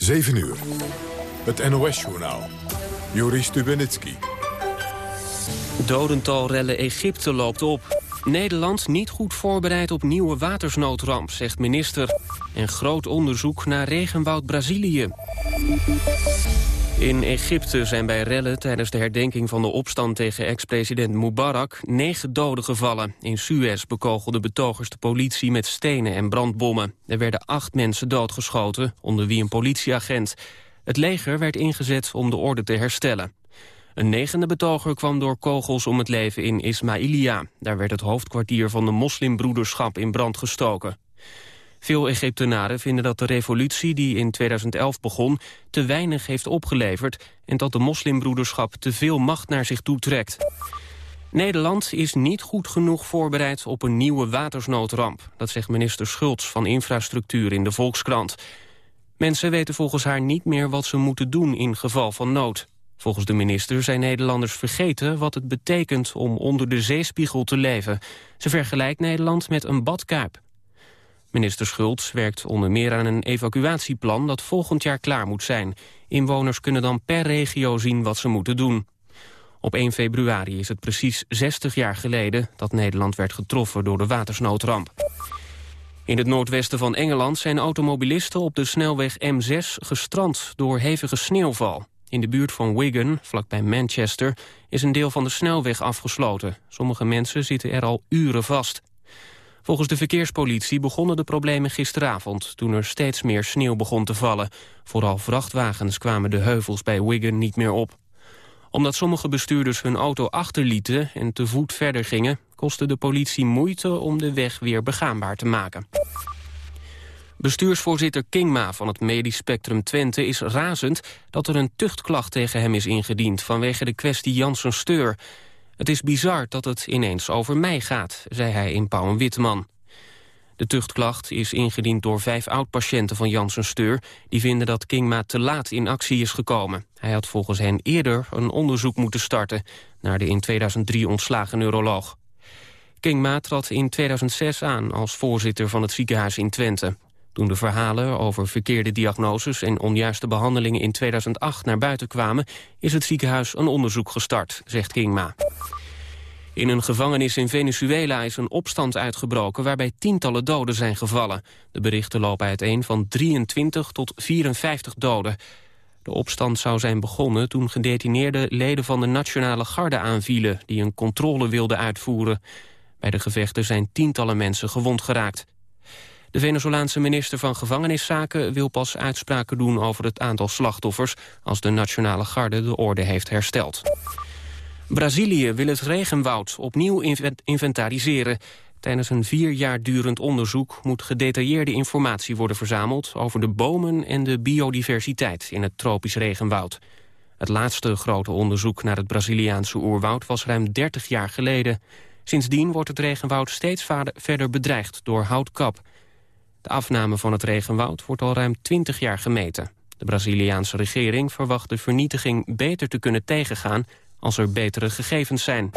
7 uur. Het NOS-journaal. Joris Stubenitski. Dodentalrellen Egypte loopt op. Nederland niet goed voorbereid op nieuwe watersnoodramp, zegt minister. En groot onderzoek naar regenwoud Brazilië. In Egypte zijn bij rellen tijdens de herdenking van de opstand tegen ex-president Mubarak negen doden gevallen. In Suez bekogelden betogers de politie met stenen en brandbommen. Er werden acht mensen doodgeschoten, onder wie een politieagent. Het leger werd ingezet om de orde te herstellen. Een negende betoger kwam door kogels om het leven in Ismailia. Daar werd het hoofdkwartier van de moslimbroederschap in brand gestoken. Veel Egyptenaren vinden dat de revolutie die in 2011 begon... te weinig heeft opgeleverd en dat de moslimbroederschap te veel macht naar zich toe trekt. Nederland is niet goed genoeg voorbereid op een nieuwe watersnoodramp. Dat zegt minister Schultz van Infrastructuur in de Volkskrant. Mensen weten volgens haar niet meer wat ze moeten doen in geval van nood. Volgens de minister zijn Nederlanders vergeten wat het betekent om onder de zeespiegel te leven. Ze vergelijkt Nederland met een badkuip. Minister Schultz werkt onder meer aan een evacuatieplan dat volgend jaar klaar moet zijn. Inwoners kunnen dan per regio zien wat ze moeten doen. Op 1 februari is het precies 60 jaar geleden dat Nederland werd getroffen door de watersnoodramp. In het noordwesten van Engeland zijn automobilisten op de snelweg M6 gestrand door hevige sneeuwval. In de buurt van Wigan, vlakbij Manchester, is een deel van de snelweg afgesloten. Sommige mensen zitten er al uren vast. Volgens de verkeerspolitie begonnen de problemen gisteravond... toen er steeds meer sneeuw begon te vallen. Vooral vrachtwagens kwamen de heuvels bij Wigan niet meer op. Omdat sommige bestuurders hun auto achterlieten en te voet verder gingen... kostte de politie moeite om de weg weer begaanbaar te maken. Bestuursvoorzitter Kingma van het Medisch Spectrum Twente is razend dat er een tuchtklacht tegen hem is ingediend vanwege de kwestie Janssen-Steur. Het is bizar dat het ineens over mij gaat, zei hij in Pauw en Witteman. De tuchtklacht is ingediend door vijf oud-patiënten van Janssen Steur... die vinden dat Kingma te laat in actie is gekomen. Hij had volgens hen eerder een onderzoek moeten starten... naar de in 2003 ontslagen neuroloog. Kingma trad in 2006 aan als voorzitter van het ziekenhuis in Twente. Toen de verhalen over verkeerde diagnoses en onjuiste behandelingen in 2008 naar buiten kwamen, is het ziekenhuis een onderzoek gestart, zegt Kingma. In een gevangenis in Venezuela is een opstand uitgebroken waarbij tientallen doden zijn gevallen. De berichten lopen uiteen van 23 tot 54 doden. De opstand zou zijn begonnen toen gedetineerde leden van de Nationale Garde aanvielen... die een controle wilden uitvoeren. Bij de gevechten zijn tientallen mensen gewond geraakt. De Venezolaanse minister van Gevangeniszaken wil pas uitspraken doen over het aantal slachtoffers als de Nationale Garde de orde heeft hersteld. Brazilië wil het regenwoud opnieuw inventariseren. Tijdens een vier jaar durend onderzoek moet gedetailleerde informatie worden verzameld over de bomen en de biodiversiteit in het tropisch regenwoud. Het laatste grote onderzoek naar het Braziliaanse oerwoud was ruim 30 jaar geleden. Sindsdien wordt het regenwoud steeds verder bedreigd door houtkap. De afname van het regenwoud wordt al ruim 20 jaar gemeten. De Braziliaanse regering verwacht de vernietiging beter te kunnen tegengaan als er betere gegevens zijn.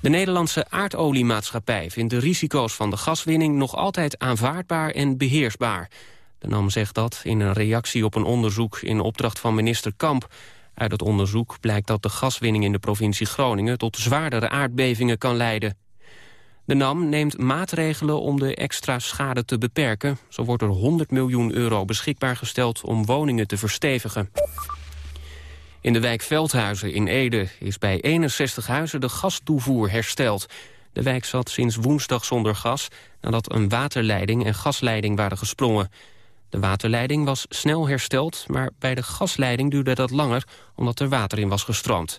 De Nederlandse aardoliemaatschappij vindt de risico's van de gaswinning nog altijd aanvaardbaar en beheersbaar. De NAM zegt dat in een reactie op een onderzoek in opdracht van minister Kamp. Uit het onderzoek blijkt dat de gaswinning in de provincie Groningen tot zwaardere aardbevingen kan leiden. De NAM neemt maatregelen om de extra schade te beperken. Zo wordt er 100 miljoen euro beschikbaar gesteld om woningen te verstevigen. In de wijk Veldhuizen in Ede is bij 61 huizen de gastoevoer hersteld. De wijk zat sinds woensdag zonder gas nadat een waterleiding en gasleiding waren gesprongen. De waterleiding was snel hersteld, maar bij de gasleiding duurde dat langer omdat er water in was gestroomd.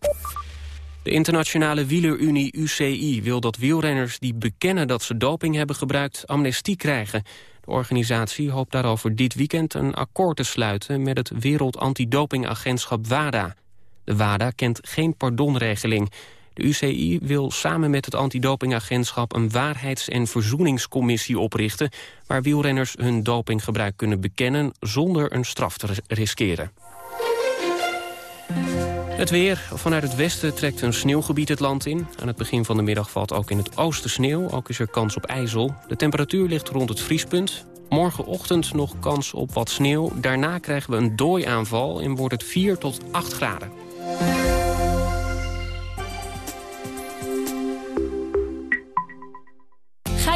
De internationale wielerunie UCI wil dat wielrenners die bekennen dat ze doping hebben gebruikt amnestie krijgen. De organisatie hoopt daarover dit weekend een akkoord te sluiten met het Wereld Antidopingagentschap WADA. De WADA kent geen pardonregeling. De UCI wil samen met het antidopingagentschap een waarheids- en verzoeningscommissie oprichten... waar wielrenners hun dopinggebruik kunnen bekennen zonder een straf te riskeren. Het weer. Vanuit het westen trekt een sneeuwgebied het land in. Aan het begin van de middag valt ook in het oosten sneeuw. Ook is er kans op ijzel. De temperatuur ligt rond het vriespunt. Morgenochtend nog kans op wat sneeuw. Daarna krijgen we een dooiaanval en wordt het 4 tot 8 graden.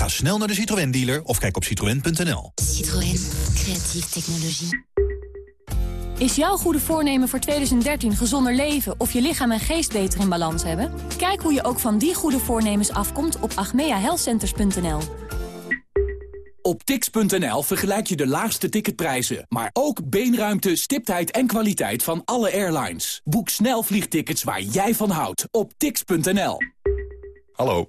Ga snel naar de Citroën dealer of kijk op citroën.nl. Citroën. Creatieve technologie. Is jouw goede voornemen voor 2013 gezonder leven of je lichaam en geest beter in balans hebben? Kijk hoe je ook van die goede voornemens afkomt op agmeahealthcenters.nl. Op tix.nl vergelijk je de laagste ticketprijzen, maar ook beenruimte, stiptheid en kwaliteit van alle airlines. Boek snel vliegtickets waar jij van houdt op tix.nl. Hallo,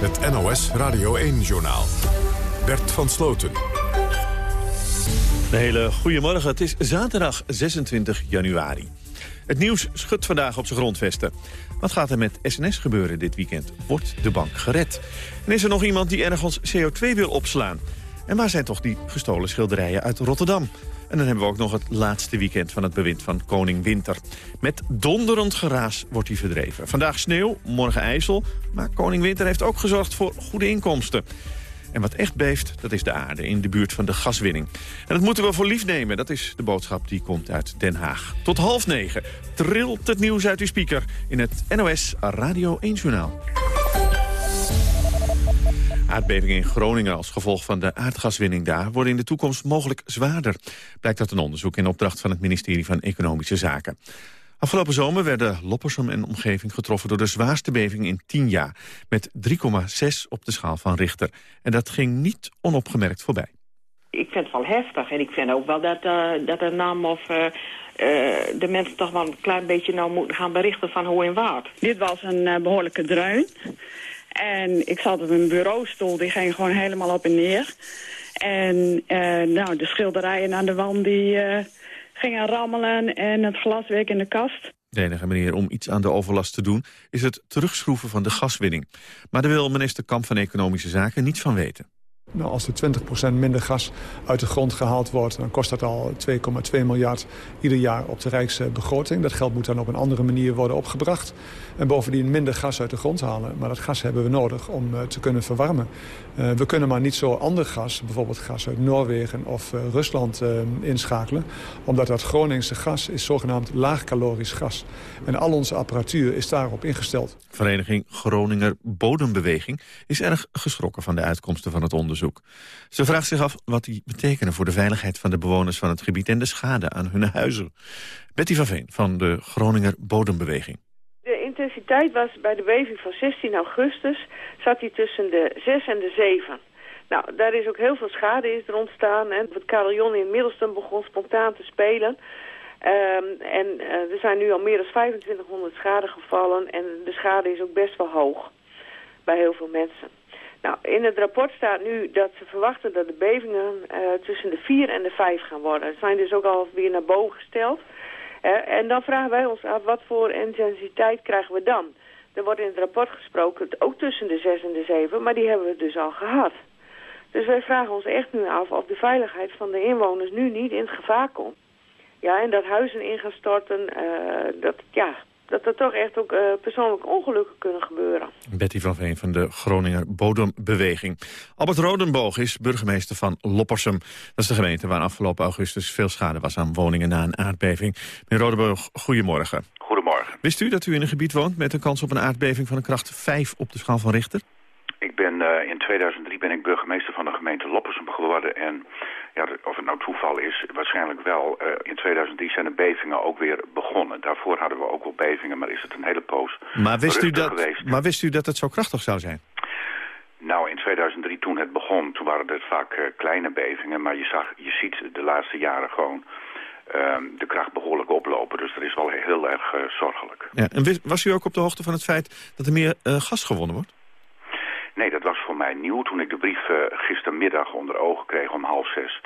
Het NOS Radio 1-journaal. Bert van Sloten. Een hele goede morgen. Het is zaterdag 26 januari. Het nieuws schudt vandaag op zijn grondvesten. Wat gaat er met SNS gebeuren dit weekend? Wordt de bank gered? En is er nog iemand die ergens CO2 wil opslaan? En waar zijn toch die gestolen schilderijen uit Rotterdam? En dan hebben we ook nog het laatste weekend van het bewind van Koning Winter. Met donderend geraas wordt hij verdreven. Vandaag sneeuw, morgen ijsel. Maar Koning Winter heeft ook gezorgd voor goede inkomsten. En wat echt beeft, dat is de aarde in de buurt van de gaswinning. En dat moeten we voor lief nemen. Dat is de boodschap die komt uit Den Haag. Tot half negen trilt het nieuws uit uw speaker in het NOS Radio 1 Journaal. Aardbevingen in Groningen als gevolg van de aardgaswinning daar... worden in de toekomst mogelijk zwaarder. Blijkt uit een onderzoek in opdracht van het ministerie van Economische Zaken. Afgelopen zomer werden Loppersum en omgeving getroffen... door de zwaarste beving in 10 jaar, met 3,6 op de schaal van Richter. En dat ging niet onopgemerkt voorbij. Ik vind het wel heftig en ik vind ook wel dat, uh, dat de NAM of... Uh, uh, de mensen toch wel een klein beetje nou moeten gaan berichten van hoe en wat. Dit was een behoorlijke dreun. En ik zat op een bureaustoel, die ging gewoon helemaal op en neer. En uh, nou, de schilderijen aan de wand die uh, gingen rammelen en het glaswerk in de kast. De enige manier om iets aan de overlast te doen is het terugschroeven van de gaswinning. Maar daar wil minister Kamp van Economische Zaken niets van weten. Nou, als er 20% minder gas uit de grond gehaald wordt... dan kost dat al 2,2 miljard ieder jaar op de Rijksbegroting. Dat geld moet dan op een andere manier worden opgebracht. En bovendien minder gas uit de grond halen. Maar dat gas hebben we nodig om uh, te kunnen verwarmen. Uh, we kunnen maar niet zo ander gas, bijvoorbeeld gas uit Noorwegen of uh, Rusland inschakelen. Omdat dat Groningse gas is zogenaamd laagkalorisch gas. En al onze apparatuur is daarop ingesteld. Vereniging Groninger Bodembeweging is erg geschrokken van de uitkomsten van het onderzoek. Ze vraagt zich af wat die betekenen voor de veiligheid van de bewoners van het gebied en de schade aan hun huizen. Betty van Veen van de Groninger Bodembeweging. Intensiteit was bij de beving van 16 augustus zat hij tussen de 6 en de 7. Nou, daar is ook heel veel schade is er ontstaan. En het carillon in Middelstum begon spontaan te spelen. Um, en uh, er zijn nu al meer dan 2500 schadegevallen en de schade is ook best wel hoog bij heel veel mensen. Nou, in het rapport staat nu dat ze verwachten dat de bevingen uh, tussen de 4 en de 5 gaan worden. Ze zijn dus ook al weer naar boven gesteld. Uh, en dan vragen wij ons af, wat voor intensiteit krijgen we dan? Er wordt in het rapport gesproken, ook tussen de 6 en de 7, maar die hebben we dus al gehad. Dus wij vragen ons echt nu af of de veiligheid van de inwoners nu niet in het gevaar komt. Ja, en dat huizen in gaan storten, uh, dat, ja, dat er toch echt ook uh, persoonlijke ongelukken kunnen gebeuren. Betty van Veen van de Groninger Bodembeweging. Albert Rodenboog is burgemeester van Loppersum. Dat is de gemeente waar afgelopen augustus veel schade was aan woningen na een aardbeving. Meneer Rodenboog, goedemorgen. Goedemorgen. Wist u dat u in een gebied woont met een kans op een aardbeving van een kracht 5 op de schaal van Richter? Ik ben uh, in 2003 ben ik burgemeester van de gemeente Loppersum geworden en ja, of het nou toeval is, waarschijnlijk wel. Uh, in 2003 zijn de bevingen ook weer begonnen. Daarvoor hadden we ook wel bevingen, maar is het een hele poos maar wist u dat, geweest. Maar wist u dat het zo krachtig zou zijn? Nou, in 2003 toen het begon, toen waren het vaak uh, kleine bevingen. Maar je, zag, je ziet de laatste jaren gewoon uh, de kracht behoorlijk oplopen. Dus dat is wel heel erg uh, zorgelijk. Ja, en was u ook op de hoogte van het feit dat er meer gas gewonnen wordt? Nee, dat was voor mij nieuw. Toen ik de brief uh, gistermiddag onder ogen kreeg om half zes...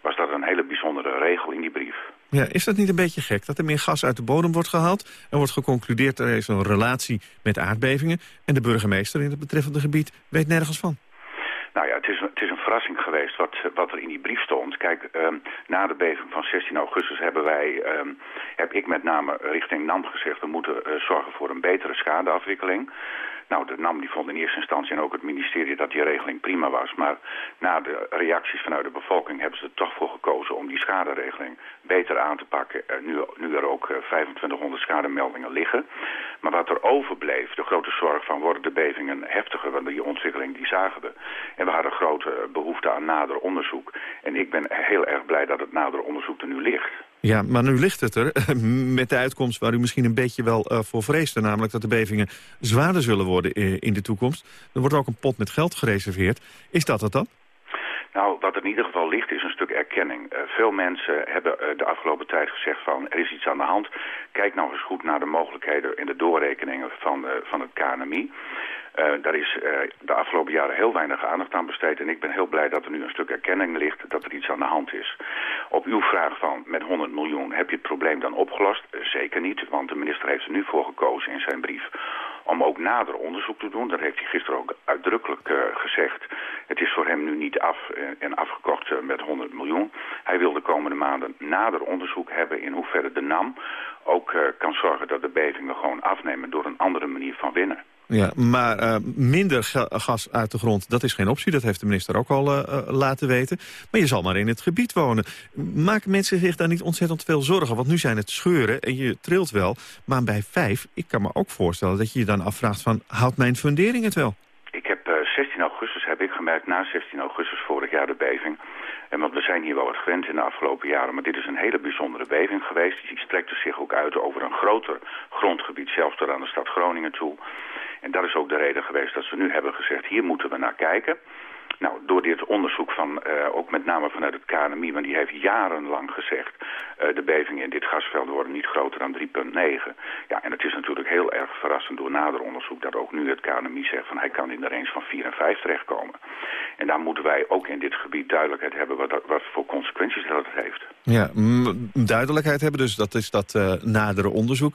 was dat een hele bijzondere regel in die brief. Ja, is dat niet een beetje gek dat er meer gas uit de bodem wordt gehaald... en wordt geconcludeerd er is een relatie met aardbevingen... en de burgemeester in het betreffende gebied weet nergens van? Nou ja, het is, het is een verrassing geweest wat, wat er in die brief stond. Kijk, um, na de beving van 16 augustus hebben wij, um, heb ik met name richting NAM gezegd... we moeten uh, zorgen voor een betere schadeafwikkeling. Nou, de NAM die vond in eerste instantie en ook het ministerie dat die regeling prima was. Maar na de reacties vanuit de bevolking hebben ze er toch voor gekozen om die schaderegeling beter aan te pakken. Nu, nu er ook uh, 2500 schademeldingen liggen. Maar wat er overbleef, de grote zorg van worden de bevingen heftiger, want die ontwikkeling die zagen we. En we hadden grote behoefte aan nader onderzoek. En ik ben heel erg blij dat het nader onderzoek er nu ligt. Ja, maar nu ligt het er met de uitkomst waar u misschien een beetje wel uh, voor vreesde. Namelijk dat de bevingen zwaarder zullen worden in de toekomst. Er wordt ook een pot met geld gereserveerd. Is dat het dan? Nou, wat er in ieder geval ligt is een stuk erkenning. Uh, veel mensen hebben uh, de afgelopen tijd gezegd van er is iets aan de hand. Kijk nou eens goed naar de mogelijkheden in de doorrekeningen van, uh, van het KNMI. Uh, daar is de afgelopen jaren heel weinig aandacht aan besteed. En ik ben heel blij dat er nu een stuk erkenning ligt dat er iets aan de hand is. Op uw vraag van met 100 miljoen heb je het probleem dan opgelost? Zeker niet, want de minister heeft er nu voor gekozen in zijn brief om ook nader onderzoek te doen. Dat heeft hij gisteren ook uitdrukkelijk uh, gezegd. Het is voor hem nu niet af en afgekocht uh, met 100 miljoen. Hij wil de komende maanden nader onderzoek hebben in hoeverre de NAM ook kan zorgen dat de bevingen gewoon afnemen door een andere manier van winnen. Ja, maar uh, minder gas uit de grond, dat is geen optie. Dat heeft de minister ook al uh, laten weten. Maar je zal maar in het gebied wonen. Maken mensen zich daar niet ontzettend veel zorgen? Want nu zijn het scheuren en je trilt wel. Maar bij vijf, ik kan me ook voorstellen dat je je dan afvraagt van... houdt mijn fundering het wel? Ik heb uh, 16 augustus, heb ik gemerkt, na 16 augustus vorig jaar de beving... En want we zijn hier wel wat gewend in de afgelopen jaren. Maar dit is een hele bijzondere beving geweest. Die strekte zich ook uit over een groter grondgebied, zelfs tot aan de stad Groningen toe. En dat is ook de reden geweest dat ze nu hebben gezegd, hier moeten we naar kijken. Nou, door dit onderzoek van, uh, ook met name vanuit het KNMI, want die heeft jarenlang gezegd... Uh, de bevingen in dit gasveld worden niet groter dan 3,9. Ja, en het is natuurlijk heel erg verrassend door nader onderzoek... dat ook nu het KNMI zegt van hij kan in de range van 4 en 5 terechtkomen. En daar moeten wij ook in dit gebied duidelijkheid hebben wat, wat voor consequenties dat het heeft. Ja, duidelijkheid hebben, dus dat is dat uh, nadere onderzoek.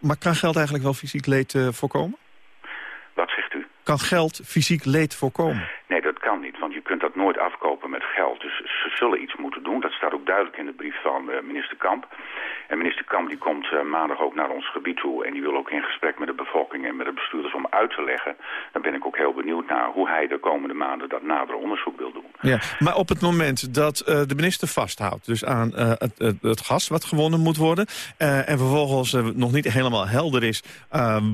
maar kan geld eigenlijk wel fysiek leed voorkomen? Kan geld fysiek leed voorkomen? Nee, kan niet, want je kunt dat nooit afkopen met geld. Dus ze zullen iets moeten doen. Dat staat ook duidelijk in de brief van uh, minister Kamp. En minister Kamp die komt uh, maandag ook naar ons gebied toe... en die wil ook in gesprek met de bevolking en met de bestuurders om uit te leggen. Daar ben ik ook heel benieuwd naar hoe hij de komende maanden dat nader onderzoek wil doen. Ja, maar op het moment dat uh, de minister vasthoudt... dus aan het, het, gas wat gewonnen moet worden... en vervolgens nog niet helemaal helder is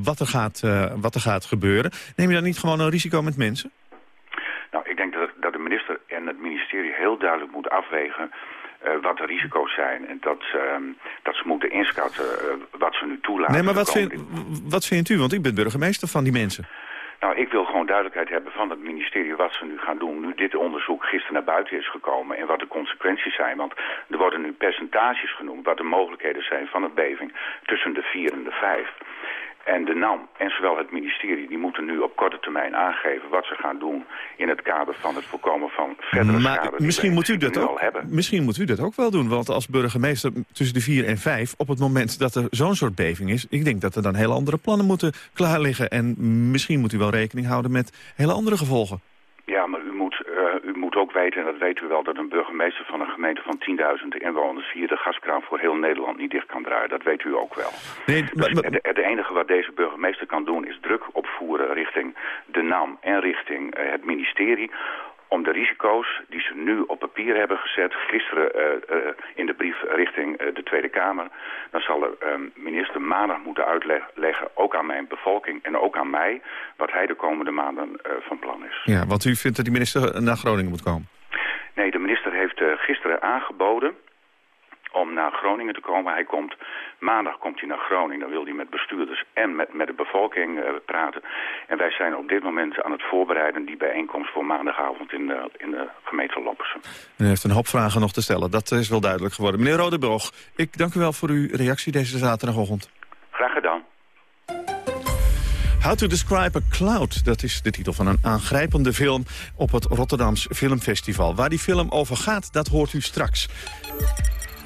wat, er gaat, wat er gaat gebeuren... neem je dan niet gewoon een risico met mensen? Nou, ik denk dat, dat de minister en het ministerie heel duidelijk moeten afwegen... Uh, wat de risico's zijn. En dat, uh, dat ze moeten inschatten uh, wat ze nu toelaten. Nee, maar wat, vind, wat vindt u? Want ik ben burgemeester van die mensen. Nou, ik wil gewoon duidelijkheid hebben van het ministerie wat ze nu gaan doen. Nu dit onderzoek gisteren naar buiten is gekomen en wat de consequenties zijn. Want er worden nu percentages genoemd wat de mogelijkheden zijn van een beving tussen de 4 en de 5. En de NAM en zowel het ministerie die moeten nu op korte termijn aangeven wat ze gaan doen in het kader van het voorkomen van verdere maar schade. Misschien moet, u dat ook, misschien moet u dat ook wel doen, want als burgemeester tussen de 4 en 5 op het moment dat er zo'n soort beving is, ik denk dat er dan hele andere plannen moeten klaar liggen en misschien moet u wel rekening houden met hele andere gevolgen. Ja, maar u moet uh, u moet ook weten, en dat weet u wel, dat een burgemeester van een gemeente van 10.000 inwoners hier de gaskraan voor heel Nederland niet dicht kan draaien. Dat weet u ook wel. Nee, dus het, het, enige wat deze burgemeester kan doen is druk opvoeren richting de NAM en richting uh, het ministerie om de risico's die ze nu op papier hebben gezet, gisteren uh, uh, in de brief richting uh, de Tweede Kamer, dan zal de minister maandag moeten uitleggen, ook aan mijn bevolking en ook aan mij, wat hij de komende maanden van plan is. Ja, want u vindt dat die minister naar Groningen moet komen? Nee, de minister heeft gisteren aangeboden om naar Groningen te komen. Hij komt, maandag komt hij naar Groningen. Dan wil hij met bestuurders en met, met de bevolking uh, praten. En wij zijn op dit moment aan het voorbereiden... die bijeenkomst voor maandagavond in de, in de gemeente Loppersen. U heeft een hoop vragen nog te stellen. Dat is wel duidelijk geworden. Meneer Rodeboog, ik dank u wel voor uw reactie deze zaterdagochtend. Graag gedaan. How to Describe a Cloud, dat is de titel van een aangrijpende film op het Rotterdams Filmfestival. Waar die film over gaat, dat hoort u straks.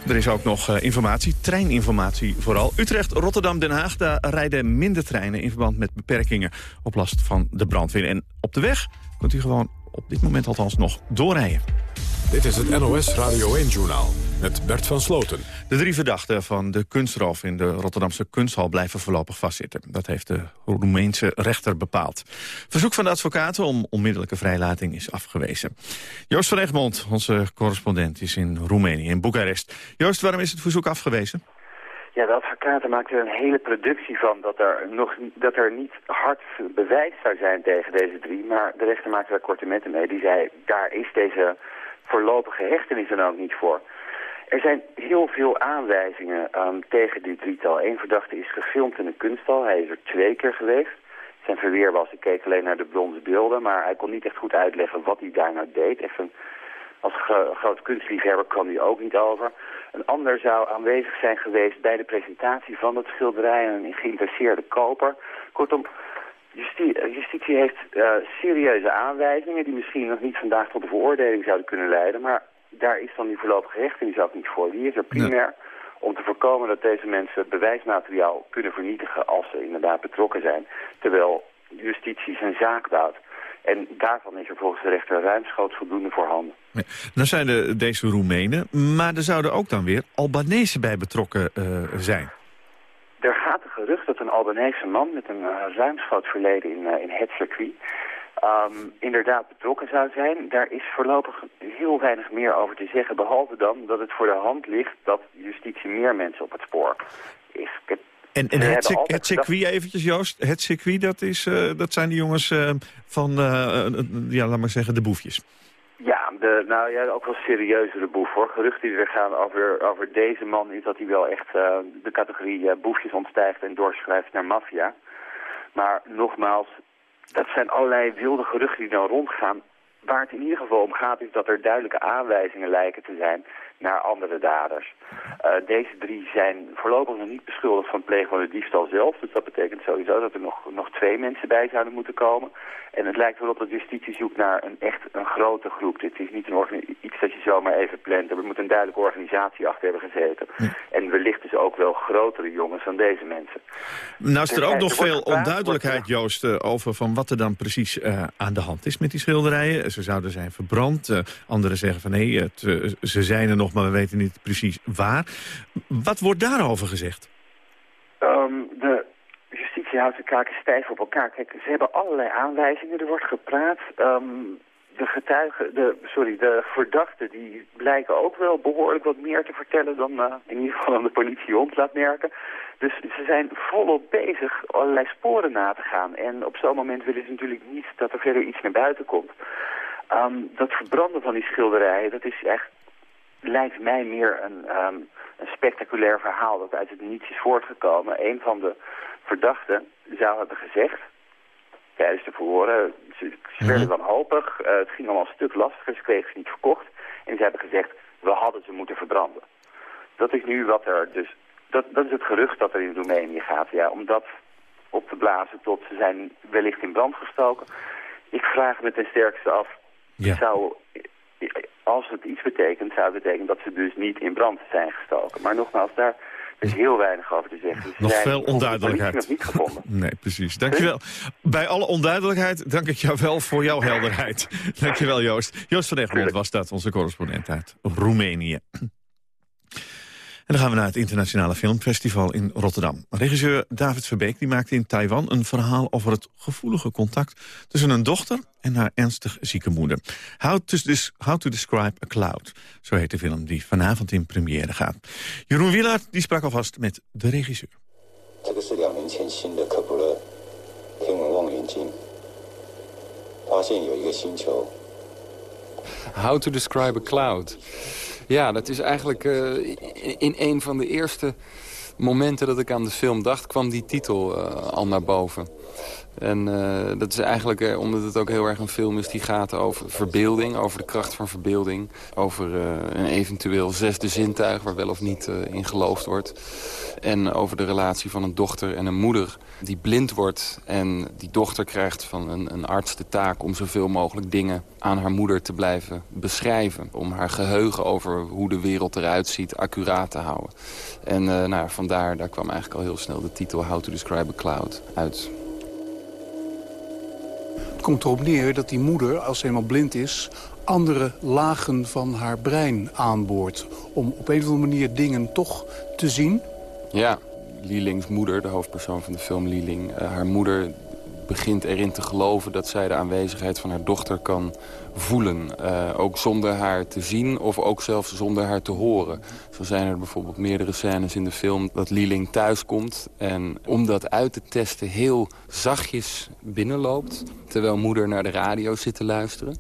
Er is ook nog uh, informatie, treininformatie vooral. Utrecht, Rotterdam, Den Haag, daar rijden minder treinen... in verband met beperkingen op last van de brandweer. En op de weg kunt u gewoon op dit moment althans nog doorrijden. Dit is het NOS Radio 1-journaal met Bert van Sloten. De drie verdachten van de kunstroof in de Rotterdamse kunsthal blijven voorlopig vastzitten. Dat heeft de Roemeense rechter bepaald. Verzoek van de advocaten om onmiddellijke vrijlating is afgewezen. Joost van Egmond, onze correspondent, is in Roemenië, in Boekarest. Joost, waarom is het verzoek afgewezen? Ja, de advocaten maakten er een hele productie van dat er, nog, dat er niet hard bewijs zou zijn tegen deze drie. Maar de rechter maakte daar korte metten mee. Die zei, daar is deze voorlopige hechtenis dan ook niet voor. Er zijn heel veel aanwijzingen um, tegen dit drietal. Eén verdachte is gefilmd in een kunsthal. Hij is er twee keer geweest. Zijn verweer was, ik keek alleen naar de bronzen beelden, maar hij kon niet echt goed uitleggen wat hij daar nou deed. Even, als gro groot kunstliefhebber kwam hij ook niet over. Een ander zou aanwezig zijn geweest bij de presentatie van het schilderij, een geïnteresseerde koper. Kortom, Justitie, justitie heeft uh, serieuze aanwijzingen die misschien nog niet vandaag tot de veroordeling zouden kunnen leiden. Maar daar is dan die voorlopige hechtenis ook niet voor. Die is er primair om te voorkomen dat deze mensen bewijsmateriaal kunnen vernietigen als ze inderdaad betrokken zijn. Terwijl justitie zijn zaak bouwt. En daarvan is er volgens de rechter ruimschoots voldoende voorhanden. Ja. Nou zijn er deze Roemenen, maar er zouden ook dan weer Albanese bij betrokken uh, zijn. Er gaat een gerucht een Albanese man met een uh, verleden in, uh, in het circuit... Um, inderdaad betrokken zou zijn. Daar is voorlopig heel weinig meer over te zeggen. Behalve dan dat het voor de hand ligt dat justitie meer mensen op het spoor is. En, en het, circuit, het circuit eventjes, Joost. Het circuit, dat, is, uh, dat zijn de jongens van, ja, laat maar zeggen, de boefjes. De, nou ja, ook wel serieuzere boef hoor. Geruchten die er gaan over, over deze man is dat hij wel echt de categorie boefjes ontstijgt en doorschrijft naar maffia. Maar nogmaals, dat zijn allerlei wilde geruchten die dan rondgaan. Waar het in ieder geval om gaat is dat er duidelijke aanwijzingen lijken te zijn naar andere daders. Uh, deze drie zijn voorlopig nog niet beschuldigd van het plegen van de diefstal zelf. Dus dat betekent sowieso dat er nog, nog twee mensen bij zouden moeten komen. En het lijkt erop dat justitie zoekt naar een echt een grote groep. Dit is niet een iets dat je zomaar even plant. Er moet een duidelijke organisatie achter hebben gezeten. En wellicht dus ook wel grotere jongens dan deze mensen. Nou is er ook nog veel onduidelijkheid, Joost, uh, over van wat er dan precies uh, aan de hand is met die schilderijen. Ze zouden zijn verbrand. Anderen zeggen van nee, het, ze zijn er nog, maar we weten niet precies waar. Wat wordt daarover gezegd? Um, de justitie houdt de kaken stijf op elkaar. Kijk, ze hebben allerlei aanwijzingen. Er wordt gepraat. Um, de getuigen, de, sorry, de verdachten, die blijken ook wel behoorlijk wat meer te vertellen dan uh, in ieder geval aan de politie ons laat merken. Dus ze zijn volop bezig allerlei sporen na te gaan. En op zo'n moment willen ze natuurlijk niet dat er verder iets naar buiten komt. Um, dat verbranden van die schilderijen, dat is echt, lijkt mij meer een, um, een spectaculair verhaal dat uit het niets is voortgekomen. Een van de verdachten zou hebben gezegd, tijdens de verhoren, ze, ze werden wanhopig, uh, het ging allemaal een stuk lastiger, ze kregen ze niet verkocht. En ze hebben gezegd, we hadden ze moeten verbranden. Dat is nu wat er dus, dat, dat is het gerucht dat er in Roemenië gaat, ja, om dat op te blazen tot ze zijn wellicht in brand gestoken. Ik vraag me ten sterkste af, ja. zou, als het iets betekent, zou het betekenen dat ze dus niet in brand zijn gestoken. Maar nogmaals, daar is heel weinig over te zeggen. Dus nog veel onduidelijkheid. nog niet gevonden. Nee, precies. Dankjewel. Bij alle onduidelijkheid dank ik jou wel voor jouw helderheid. Dankjewel, Joost. Joost van Egmond was dat, onze correspondent uit Roemenië. En dan gaan we naar het Internationale Filmfestival in Rotterdam. Regisseur David Verbeek die maakte in Taiwan een verhaal over het gevoelige contact tussen een dochter en haar ernstig zieke moeder. How to, How to Describe a Cloud, zo heet de film die vanavond in première gaat. Jeroen Wielaert die sprak alvast met de regisseur. 这个是两年前新的科普勒天文望远镜发现有一个星球。 How to describe a cloud. Ja, dat is eigenlijk uh, in, een van de eerste momenten dat ik aan de film dacht... kwam die titel uh, al naar boven. En uh, dat is eigenlijk, uh, omdat het ook heel erg een film is die gaat over verbeelding, over de kracht van verbeelding. Over uh, een eventueel zesde zintuig waar wel of niet in geloofd wordt. En over de relatie van een dochter en een moeder die blind wordt. En die dochter krijgt van een, een arts de taak om zoveel mogelijk dingen aan haar moeder te blijven beschrijven. Om haar geheugen over hoe de wereld eruit ziet accuraat te houden. En nou, vandaar, daar kwam eigenlijk al heel snel de titel How to Describe a Cloud uit. Komt erop neer dat die moeder, als ze eenmaal blind is... andere lagen van haar brein aanboort. Om op een of andere manier dingen toch te zien. Ja, Lielings moeder, de hoofdpersoon van de film Lieling... Uh, haar moeder begint erin te geloven dat zij de aanwezigheid van haar dochter kan voelen. Uh, ook zonder haar te zien of ook zelfs zonder haar te horen. Zo zijn er bijvoorbeeld meerdere scènes in de film dat Lieling thuiskomt... en om dat uit te testen heel zachtjes binnenloopt... terwijl moeder naar de radio zit te luisteren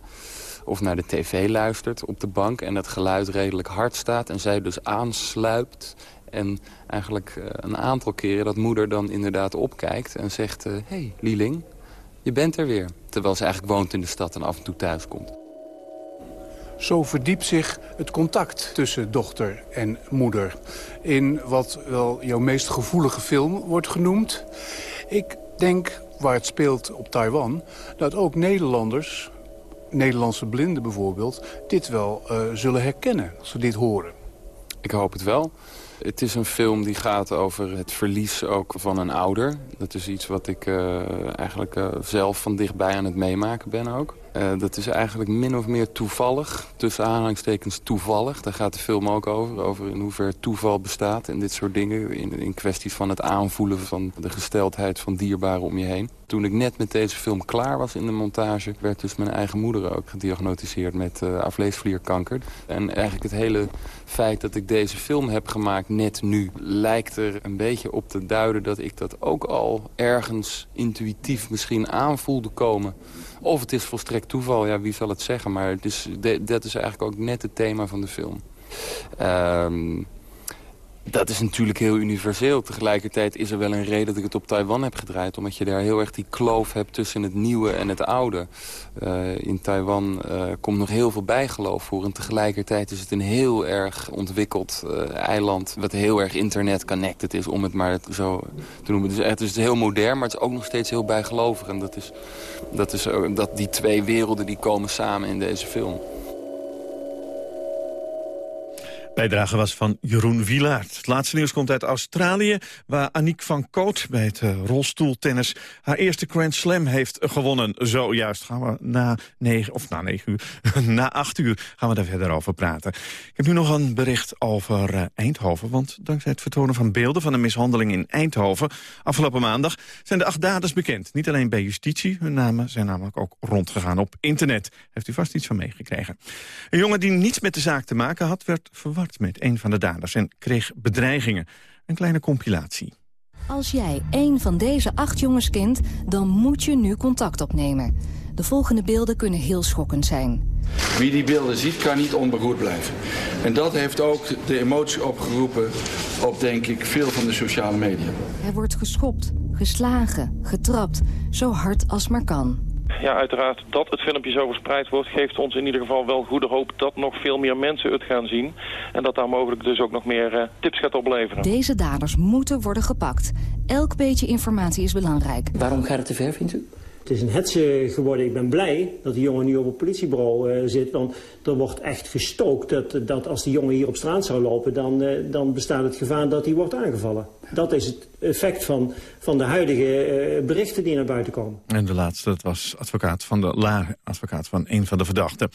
of naar de tv luistert op de bank... en dat geluid redelijk hard staat en zij dus aansluipt... En eigenlijk uh, een aantal keren dat moeder dan inderdaad opkijkt en zegt... Hé, uh, hey, Lieling, je bent er weer. Terwijl ze eigenlijk woont in de stad en af en toe thuis komt. Zo verdiept zich het contact tussen dochter en moeder. In wat wel jouw meest gevoelige film wordt genoemd. Ik denk, waar het speelt op Taiwan... dat ook Nederlanders, Nederlandse blinden bijvoorbeeld... dit wel uh, zullen herkennen als ze dit horen. Ik hoop het wel. Het is een film die gaat over het verlies ook van een ouder. Dat is iets wat ik uh, eigenlijk uh, zelf van dichtbij aan het meemaken ben ook. Uh, dat is eigenlijk min of meer toevallig, tussen aanhalingstekens toevallig. Daar gaat de film ook over, over in hoeverre toeval bestaat en dit soort dingen. In, in kwesties van het aanvoelen van de gesteldheid van dierbaren om je heen. Toen ik net met deze film klaar was in de montage... werd dus mijn eigen moeder ook gediagnosticeerd met uh, afleesvlierkanker. En eigenlijk het hele feit dat ik deze film heb gemaakt net nu... lijkt er een beetje op te duiden dat ik dat ook al ergens intuïtief misschien aanvoelde komen... Of het is volstrekt toeval, ja, wie zal het zeggen. Maar het is, de, dat is eigenlijk ook net het thema van de film. Um, dat is natuurlijk heel universeel. Tegelijkertijd is er wel een reden dat ik het op Taiwan heb gedraaid. Omdat je daar heel erg die kloof hebt tussen het nieuwe en het oude. Uh, in Taiwan uh, komt nog heel veel bijgeloof voor. En tegelijkertijd is het een heel erg ontwikkeld uh, eiland... wat heel erg internet-connected is, om het maar zo te noemen. Dus het is heel modern, maar het is ook nog steeds heel bijgelovig. En dat is, dat is dat die twee werelden die komen samen in deze film. Bijdrage was van Jeroen Wielaert. Het laatste nieuws komt uit Australië... waar Aniek van Koot bij het uh, rolstoeltennis... haar eerste Grand Slam heeft gewonnen. Zojuist gaan we na negen, of na negen uur, na acht uur... gaan we daar verder over praten. Ik heb nu nog een bericht over uh, Eindhoven... want dankzij het vertonen van beelden van een mishandeling in Eindhoven... afgelopen maandag zijn de acht daders bekend. Niet alleen bij justitie, hun namen zijn namelijk ook rondgegaan op internet. Heeft u vast iets van meegekregen. Een jongen die niets met de zaak te maken had... werd met een van de daders en kreeg bedreigingen. Een kleine compilatie. Als jij één van deze acht jongens kent, dan moet je nu contact opnemen. De volgende beelden kunnen heel schokkend zijn. Wie die beelden ziet, kan niet onberoerd blijven. En dat heeft ook de emotie opgeroepen op, denk ik, veel van de sociale media. Hij wordt geschopt, geslagen, getrapt, zo hard als maar kan. Ja, uiteraard dat het filmpje zo verspreid wordt... geeft ons in ieder geval wel goede hoop dat nog veel meer mensen het gaan zien. En dat daar mogelijk dus ook nog meer uh, tips gaat opleveren. Deze daders moeten worden gepakt. Elk beetje informatie is belangrijk. Waarom gaat het te ver, vindt u? Het is een hetze geworden. Ik ben blij dat die jongen nu op het politiebureau uh, zit. Want er wordt echt gestookt dat, dat als die jongen hier op straat zou lopen... dan, uh, dan bestaat het gevaar dat hij wordt aangevallen. Dat is het effect van, van de huidige uh, berichten die naar buiten komen. En de laatste, dat was advocaat van de La, advocaat van een van de verdachten.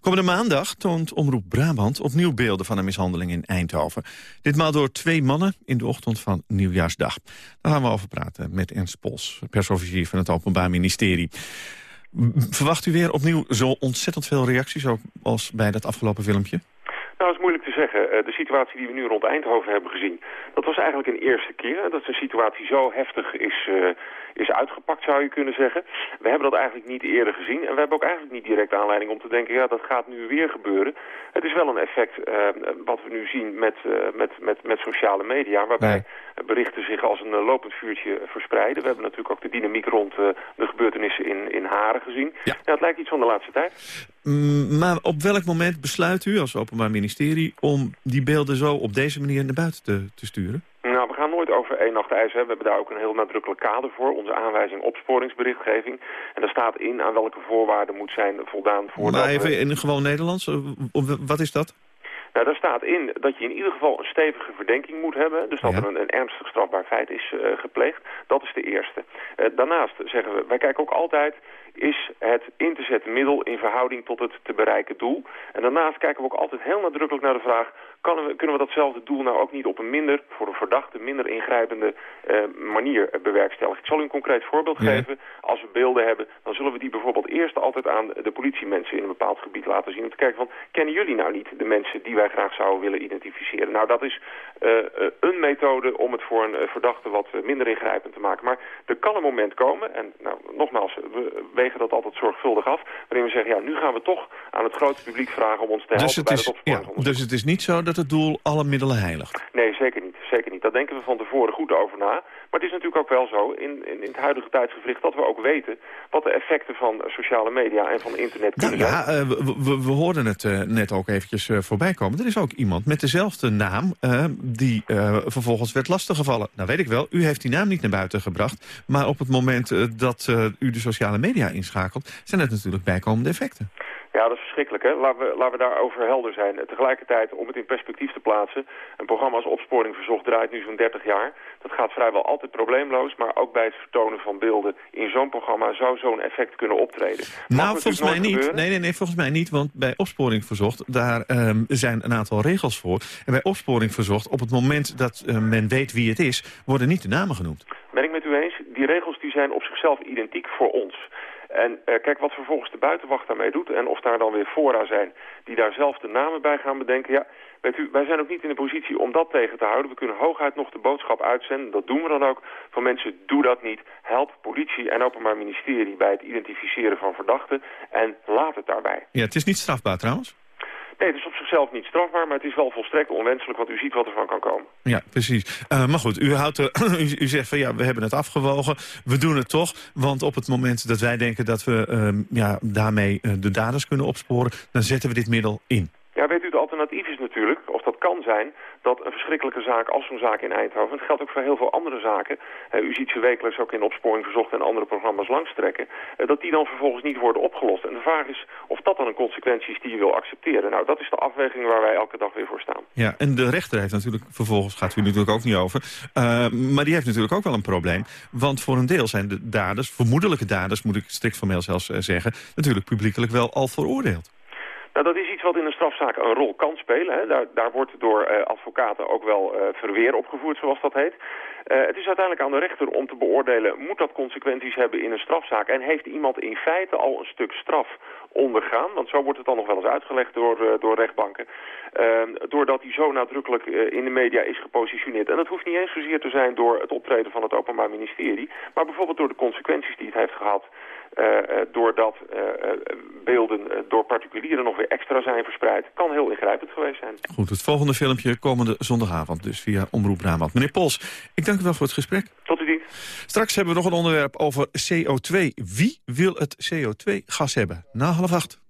Komende maandag toont Omroep Brabant opnieuw beelden van een mishandeling in Eindhoven. Ditmaal door twee mannen in de ochtend van Nieuwjaarsdag. Daar gaan we over praten met Ernst Pols, persofficier van het Openbaar Ministerie. Verwacht u weer opnieuw zo ontzettend veel reacties als bij dat afgelopen filmpje? Nou, dat is moeilijk zeggen. De situatie die we nu rond Eindhoven hebben gezien... dat was eigenlijk een eerste keer dat een situatie zo heftig is, uh, is uitgepakt, zou je kunnen zeggen. We hebben dat eigenlijk niet eerder gezien. En we hebben ook eigenlijk niet direct aanleiding om te denken... ja, dat gaat nu weer gebeuren. Het is wel een effect uh, wat we nu zien met, uh, met, met, met sociale media... waarbij nee. berichten zich als een lopend vuurtje verspreiden. We hebben natuurlijk ook de dynamiek rond de gebeurtenissen in, in Haren gezien. Ja. het lijkt iets van de laatste tijd. Mm, maar op welk moment besluit u als Openbaar Ministerie... om die beelden zo op deze manier naar buiten te, te sturen? Nou, we één nacht ijs hebben. We hebben daar ook een heel nadrukkelijk kader voor. Onze aanwijzing opsporingsberichtgeving. En daar staat in aan welke voorwaarden moet zijn voldaan. Maar even in gewoon Nederlands, wat is dat? Nou, daar staat in dat je in ieder geval een stevige verdenking moet hebben. Dus dat ja. er een, een, ernstig strafbaar feit is uh, gepleegd. Dat is de eerste. Uh, daarnaast zeggen we, wij kijken ook altijd is het in te zetten middel in verhouding tot het te bereiken doel. En daarnaast kijken we ook altijd heel nadrukkelijk naar de vraag... We, kunnen we datzelfde doel nou ook niet op een minder, voor een verdachte, minder ingrijpende uh, manier bewerkstelligen? Ik zal u een concreet voorbeeld ja. geven. Als we beelden hebben, dan zullen we die bijvoorbeeld eerst altijd aan de politiemensen in een bepaald gebied laten zien. Om te kijken van, kennen jullie nou niet de mensen die wij graag zouden willen identificeren? Nou, dat is uh, een methode om het voor een verdachte wat minder ingrijpend te maken. Maar er kan een moment komen, en nou, nogmaals, we wegen dat altijd zorgvuldig af, waarin we zeggen, ja, nu gaan we toch aan het grote publiek vragen om ons te helpen dus het bij is, het ja, Dus het is niet zo dat het doel alle middelen heiligt? Nee, zeker niet. Zeker niet. Daar denken we van tevoren goed over na. Maar het is natuurlijk ook wel zo in, in, in het huidige tijdsgevricht dat we ook weten wat de effecten van sociale media en van internet kunnen nou, zijn. Ja, uh, we, we, we, hoorden het uh, net ook eventjes uh, voorbij komen. Er is ook iemand met dezelfde naam die vervolgens werd lastiggevallen. Nou weet ik wel, u heeft die naam niet naar buiten gebracht. Maar op het moment dat u de sociale media inschakelt, zijn het natuurlijk bijkomende effecten. Ja, dat is verschrikkelijk. Hè? Laten, we, laten we daarover helder zijn. Tegelijkertijd, om het in perspectief te plaatsen... een programma als Opsporing Verzocht draait nu zo'n 30 jaar. Dat gaat vrijwel altijd probleemloos. Maar ook bij het vertonen van beelden in zo'n programma... zou zo'n effect kunnen optreden. Nou, volgens mij niet. Nee, nee, nee, volgens mij niet. Want bij Opsporing Verzocht, daar um, zijn een aantal regels voor. En bij Opsporing Verzocht, op het moment dat uh, men weet wie het is... worden niet de namen genoemd. Ben ik met u eens. Die regels die zijn op zichzelf identiek voor ons. En uh, kijk wat vervolgens de buitenwacht daarmee doet... en of daar dan weer fora zijn die daar zelf de namen bij gaan bedenken... ja, weet u, wij zijn ook niet in de positie om dat tegen te houden. We kunnen hooguit nog de boodschap uitzenden, dat doen we dan ook... van mensen, doe dat niet. Help politie en openbaar ministerie bij het identificeren van verdachten... en laat het daarbij. Ja, het is niet strafbaar trouwens? Nee, het is op zichzelf niet strafbaar, maar het is wel volstrekt onwenselijk... want u ziet wat er van kan komen. Ja, precies. Uh, maar goed, u, houdt er, u, u, zegt van ja, we hebben het afgewogen. We doen het toch, want op het moment dat wij denken... dat we uh, ja, daarmee uh, de daders kunnen opsporen... dan zetten we dit middel in. Ja, weet u, het alternatief is natuurlijk, kan zijn dat een verschrikkelijke zaak als zo'n zaak in Eindhoven... het geldt ook voor heel veel andere zaken... U ziet ze wekelijks ook in opsporing verzocht en andere programma's langstrekken... Uh, dat die dan vervolgens niet worden opgelost. En de vraag is of dat dan een consequentie is die je wil accepteren. Nou, dat is de afweging waar wij elke dag weer voor staan. Ja, en de rechter heeft natuurlijk, vervolgens gaat u natuurlijk ook niet over... Uh, maar die heeft natuurlijk ook wel een probleem. Want voor een deel zijn de daders, vermoedelijke daders... moet ik strikt formeel zelfs zeggen... natuurlijk publiekelijk wel al veroordeeld. Nou, dat is iets wat in een strafzaak een rol kan spelen. Hè. Daar, daar wordt door uh, advocaten ook wel uh, verweer opgevoerd, zoals dat heet. Uh, het is uiteindelijk aan de rechter om te beoordelen... moet dat consequenties hebben in een strafzaak... en heeft iemand in feite al een stuk straf ondergaan... want zo wordt het dan nog wel eens uitgelegd door, door rechtbanken... doordat hij zo nadrukkelijk in de media is gepositioneerd. En dat hoeft niet eens zozeer te zijn door het optreden van het Openbaar Ministerie... maar bijvoorbeeld door de consequenties die het heeft gehad... Uh, doordat uh, beelden door particulieren nog weer extra zijn verspreid... kan heel ingrijpend geweest zijn. Goed, het volgende filmpje komende zondagavond dus via Omroep Brabant. Meneer Pols, ik dank u wel voor het gesprek. Tot u dienst. Straks hebben we nog een onderwerp over CO2. Wie wil het CO2-gas hebben? Na half acht.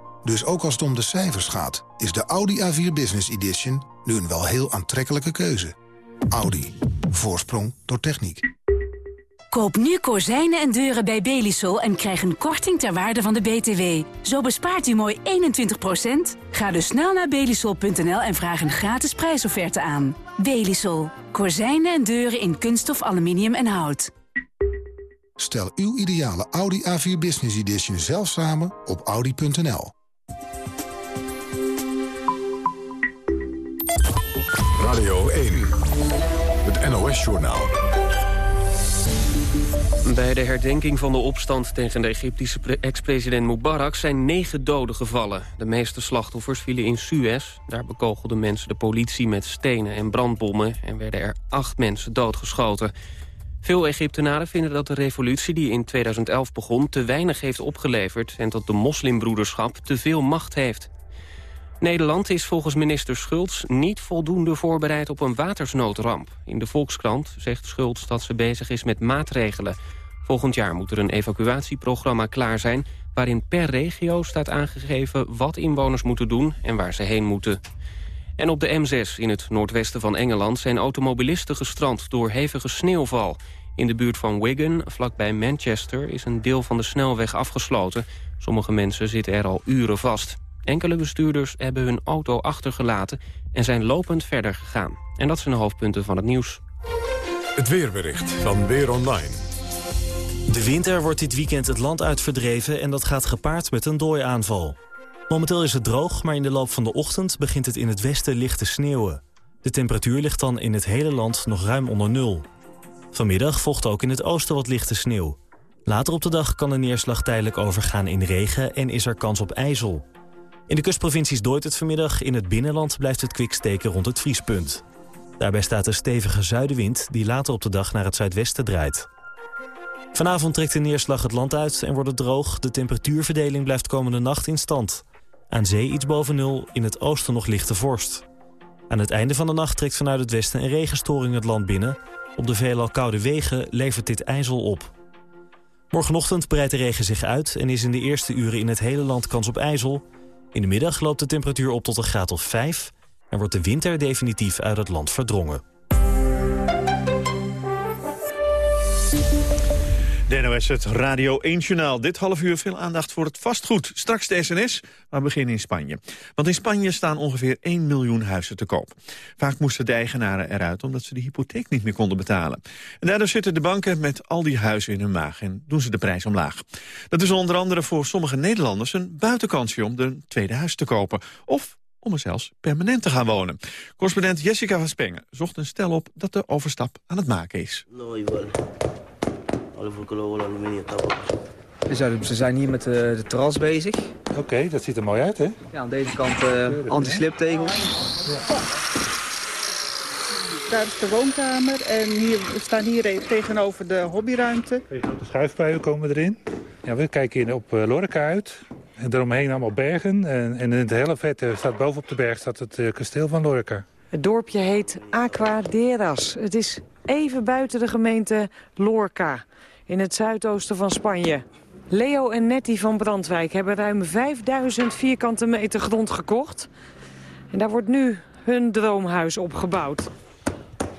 Dus ook als het om de cijfers gaat, is de Audi A4 Business Edition nu een wel heel aantrekkelijke keuze. Audi. Voorsprong door techniek. Koop nu kozijnen en deuren bij Belisol en krijg een korting ter waarde van de BTW. Zo bespaart u mooi 21%. Ga dus snel naar belisol.nl en vraag een gratis prijsofferte aan. Belisol. Kozijnen en deuren in kunststof, aluminium en hout. Stel uw ideale Audi A4 Business Edition zelf samen op audi.nl. Radio 1, het NOS-journaal. Bij de herdenking van de opstand tegen de Egyptische ex-president Mubarak zijn negen doden gevallen. De meeste slachtoffers vielen in Suez. Daar bekogelden mensen de politie met stenen en brandbommen... en werden er acht mensen doodgeschoten. Veel Egyptenaren vinden dat de revolutie die in 2011 begon... te weinig heeft opgeleverd en dat de moslimbroederschap te veel macht heeft. Nederland is volgens minister Schultz niet voldoende voorbereid op een watersnoodramp. In de Volkskrant zegt Schultz dat ze bezig is met maatregelen. Volgend jaar moet er een evacuatieprogramma klaar zijn... waarin per regio staat aangegeven wat inwoners moeten doen en waar ze heen moeten. En op de M6 in het noordwesten van Engeland zijn automobilisten gestrand door hevige sneeuwval. In de buurt van Wigan, vlakbij Manchester, is een deel van de snelweg afgesloten. Sommige mensen zitten er al uren vast. Enkele bestuurders hebben hun auto achtergelaten en zijn lopend verder gegaan. En dat zijn de hoofdpunten van het nieuws. Het weerbericht van Weer Online. De winter wordt dit weekend het land uitverdreven en dat gaat gepaard met een dooiaanval. Momenteel is het droog, maar in de loop van de ochtend begint het in het westen licht te sneeuwen. De temperatuur ligt dan in het hele land nog ruim onder nul. Vanmiddag volgt ook in het oosten wat lichte sneeuw. Later op de dag kan de neerslag tijdelijk overgaan in regen en is er kans op ijzel. In de kustprovincies dooit het vanmiddag, in het binnenland blijft het kwik steken rond het vriespunt. Daarbij staat een stevige zuidenwind die later op de dag naar het zuidwesten draait. Vanavond trekt de neerslag het land uit en wordt het droog. De temperatuurverdeling blijft komende nacht in stand. Aan zee iets boven nul, in het oosten nog lichte vorst. Aan het einde van de nacht trekt vanuit het westen een regenstoring het land binnen. Op de veelal koude wegen levert dit ijzel op. Morgenochtend breidt de regen zich uit en is in de eerste uren in het hele land kans op ijzel. In de middag loopt de temperatuur op tot een graad of 5 en wordt de winter definitief uit het land verdrongen. De NOS, het Radio 1-journaal. Dit half uur veel aandacht voor het vastgoed. Straks de SNS, maar we beginnen in Spanje. Want in Spanje staan ongeveer 1 miljoen huizen te koop. Vaak moesten de eigenaren eruit omdat ze de hypotheek niet meer konden betalen. En daardoor zitten de banken met al die huizen in hun maag en doen ze de prijs omlaag. Dat is onder andere voor sommige Nederlanders een buitenkansje om een tweede huis te kopen. Of om er zelfs permanent te gaan wonen. Correspondent Jessica van Spengen zocht een stel op dat de overstap aan het maken is. Ze zijn hier met de, de terras bezig. Oké, dat ziet er mooi uit, hè? Ja, aan deze kant uh, anti-sliptegels. Ja. Daar is de woonkamer en hier, we staan hier tegenover de hobbyruimte. De schuifbuien komen erin. Ja, we kijken in op uh, Lorca uit. En daaromheen allemaal bergen. En, en in het hele vette staat bovenop de berg staat het uh, kasteel van Lorca. Het dorpje heet Aquaderas. Het is even buiten de gemeente Lorca in het zuidoosten van Spanje. Leo en Nettie van Brandwijk hebben ruim 5000 vierkante meter grond gekocht. En daar wordt nu hun droomhuis opgebouwd.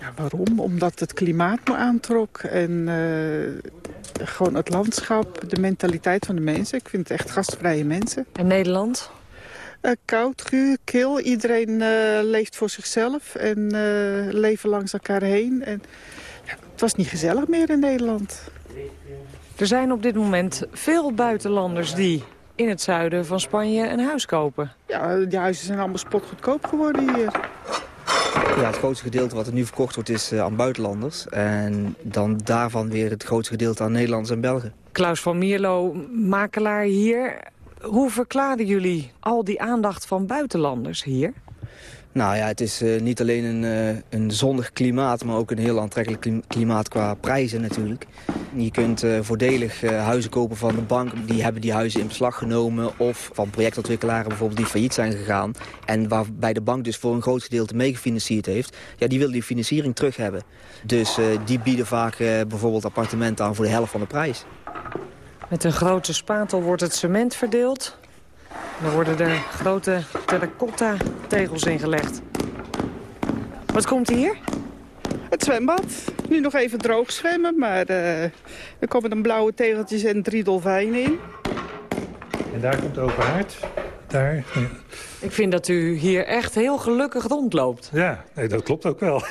Ja, waarom? Omdat het klimaat me aantrok en uh, gewoon het landschap, de mentaliteit van de mensen. Ik vind het echt gastvrije mensen. En Nederland? Uh, koud, guur, kil. Iedereen uh, leeft voor zichzelf en leven langs elkaar heen. En, ja, het was niet gezellig meer in Nederland. Er zijn op dit moment veel buitenlanders die in het zuiden van Spanje een huis kopen. Ja, die huizen zijn allemaal spotgoedkoop geworden hier. Ja, het grootste gedeelte wat er nu verkocht wordt is aan buitenlanders. En dan daarvan weer het grootste gedeelte aan Nederlanders en Belgen. Klaus van Mierlo, makelaar hier. Hoe verklaren jullie al die aandacht van buitenlanders hier? Nou ja, het is uh, niet alleen een, uh, een zonnig klimaat, maar ook een heel aantrekkelijk klimaat qua prijzen natuurlijk. Je kunt uh, voordelig huizen kopen van de bank, die hebben die huizen in beslag genomen. Of van projectontwikkelaren bijvoorbeeld die failliet zijn gegaan. En waarbij de bank dus voor een groot gedeelte meegefinancierd heeft. Ja, die willen die financiering terug hebben. Dus die bieden vaak bijvoorbeeld appartementen aan voor de helft van de prijs. Met een grote spatel wordt het cement verdeeld. Dan worden er grote terracotta tegels ingelegd. Wat komt hier? Het zwembad. Nu nog even droog zwemmen, maar uh, er komen dan blauwe tegeltjes en drie dolfijnen in. En daar komt open haard. Daar. Ik vind dat u hier echt heel gelukkig rondloopt. Ja, nee, dat klopt ook wel.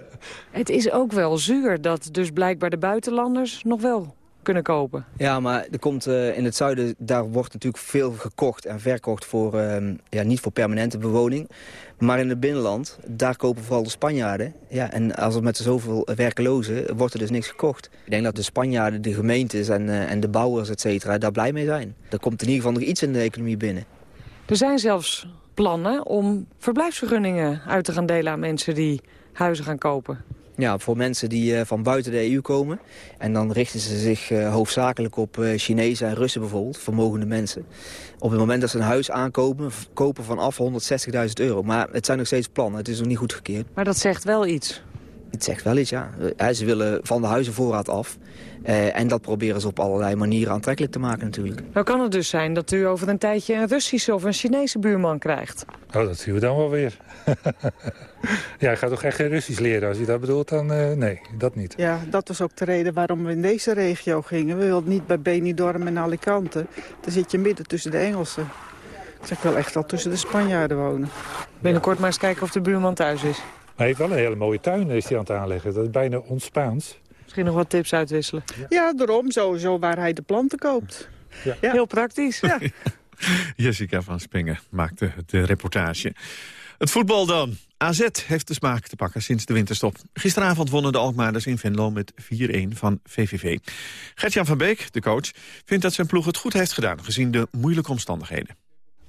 het is ook wel zuur dat dus blijkbaar de buitenlanders nog wel kunnen kopen. Ja, maar er komt uh, in het zuiden, daar wordt natuurlijk veel gekocht en verkocht voor, uh, ja, niet voor permanente bewoning. Maar in het binnenland, daar kopen vooral de Spanjaarden. Ja, en als er met zoveel werkelozen, wordt er dus niks gekocht. Ik denk dat de Spanjaarden, de gemeentes en, uh, en de bouwers, et cetera, daar blij mee zijn. Er komt in ieder geval nog iets in de economie binnen. Er zijn zelfs plannen om verblijfsvergunningen uit te gaan delen aan mensen die huizen gaan kopen. Ja, voor mensen die uh, van buiten de EU komen. En dan richten ze zich uh, hoofdzakelijk op uh, Chinezen en Russen bijvoorbeeld, vermogende mensen. Op het moment dat ze een huis aankopen, kopen vanaf 160.000 euro. Maar het zijn nog steeds plannen, het is nog niet goed gekeerd. Maar dat zegt wel iets? Het zegt wel iets, ja. Ze willen van de huizenvoorraad af. Uh, en dat proberen ze op allerlei manieren aantrekkelijk te maken natuurlijk. Nou kan het dus zijn dat u over een tijdje een Russische of een Chinese buurman krijgt. Oh, dat zien we dan wel weer. ja, je gaat toch echt geen Russisch leren als je dat bedoelt? Dan uh, nee, dat niet. Ja, dat was ook de reden waarom we in deze regio gingen. We wilden niet bij Benidorm en Alicante. Dan zit je midden tussen de Engelsen. Ik wil echt al tussen de Spanjaarden wonen. Binnenkort maar eens kijken of de buurman thuis is. hij heeft wel een hele mooie tuin is hij aan het aanleggen. Dat is bijna ons Spaans. Misschien nog wat tips uitwisselen. Ja, ja daarom sowieso waar hij de planten koopt. Ja. ja. Heel praktisch. Ja. Jessica van Spingen maakte de reportage. Het voetbal dan. AZ heeft de smaak te pakken sinds de winterstop. Gisteravond wonnen de Alkmaarders in Venlo met 4-1 van VVV. Gertjan van Beek, de coach, vindt dat zijn ploeg het goed heeft gedaan... gezien de moeilijke omstandigheden.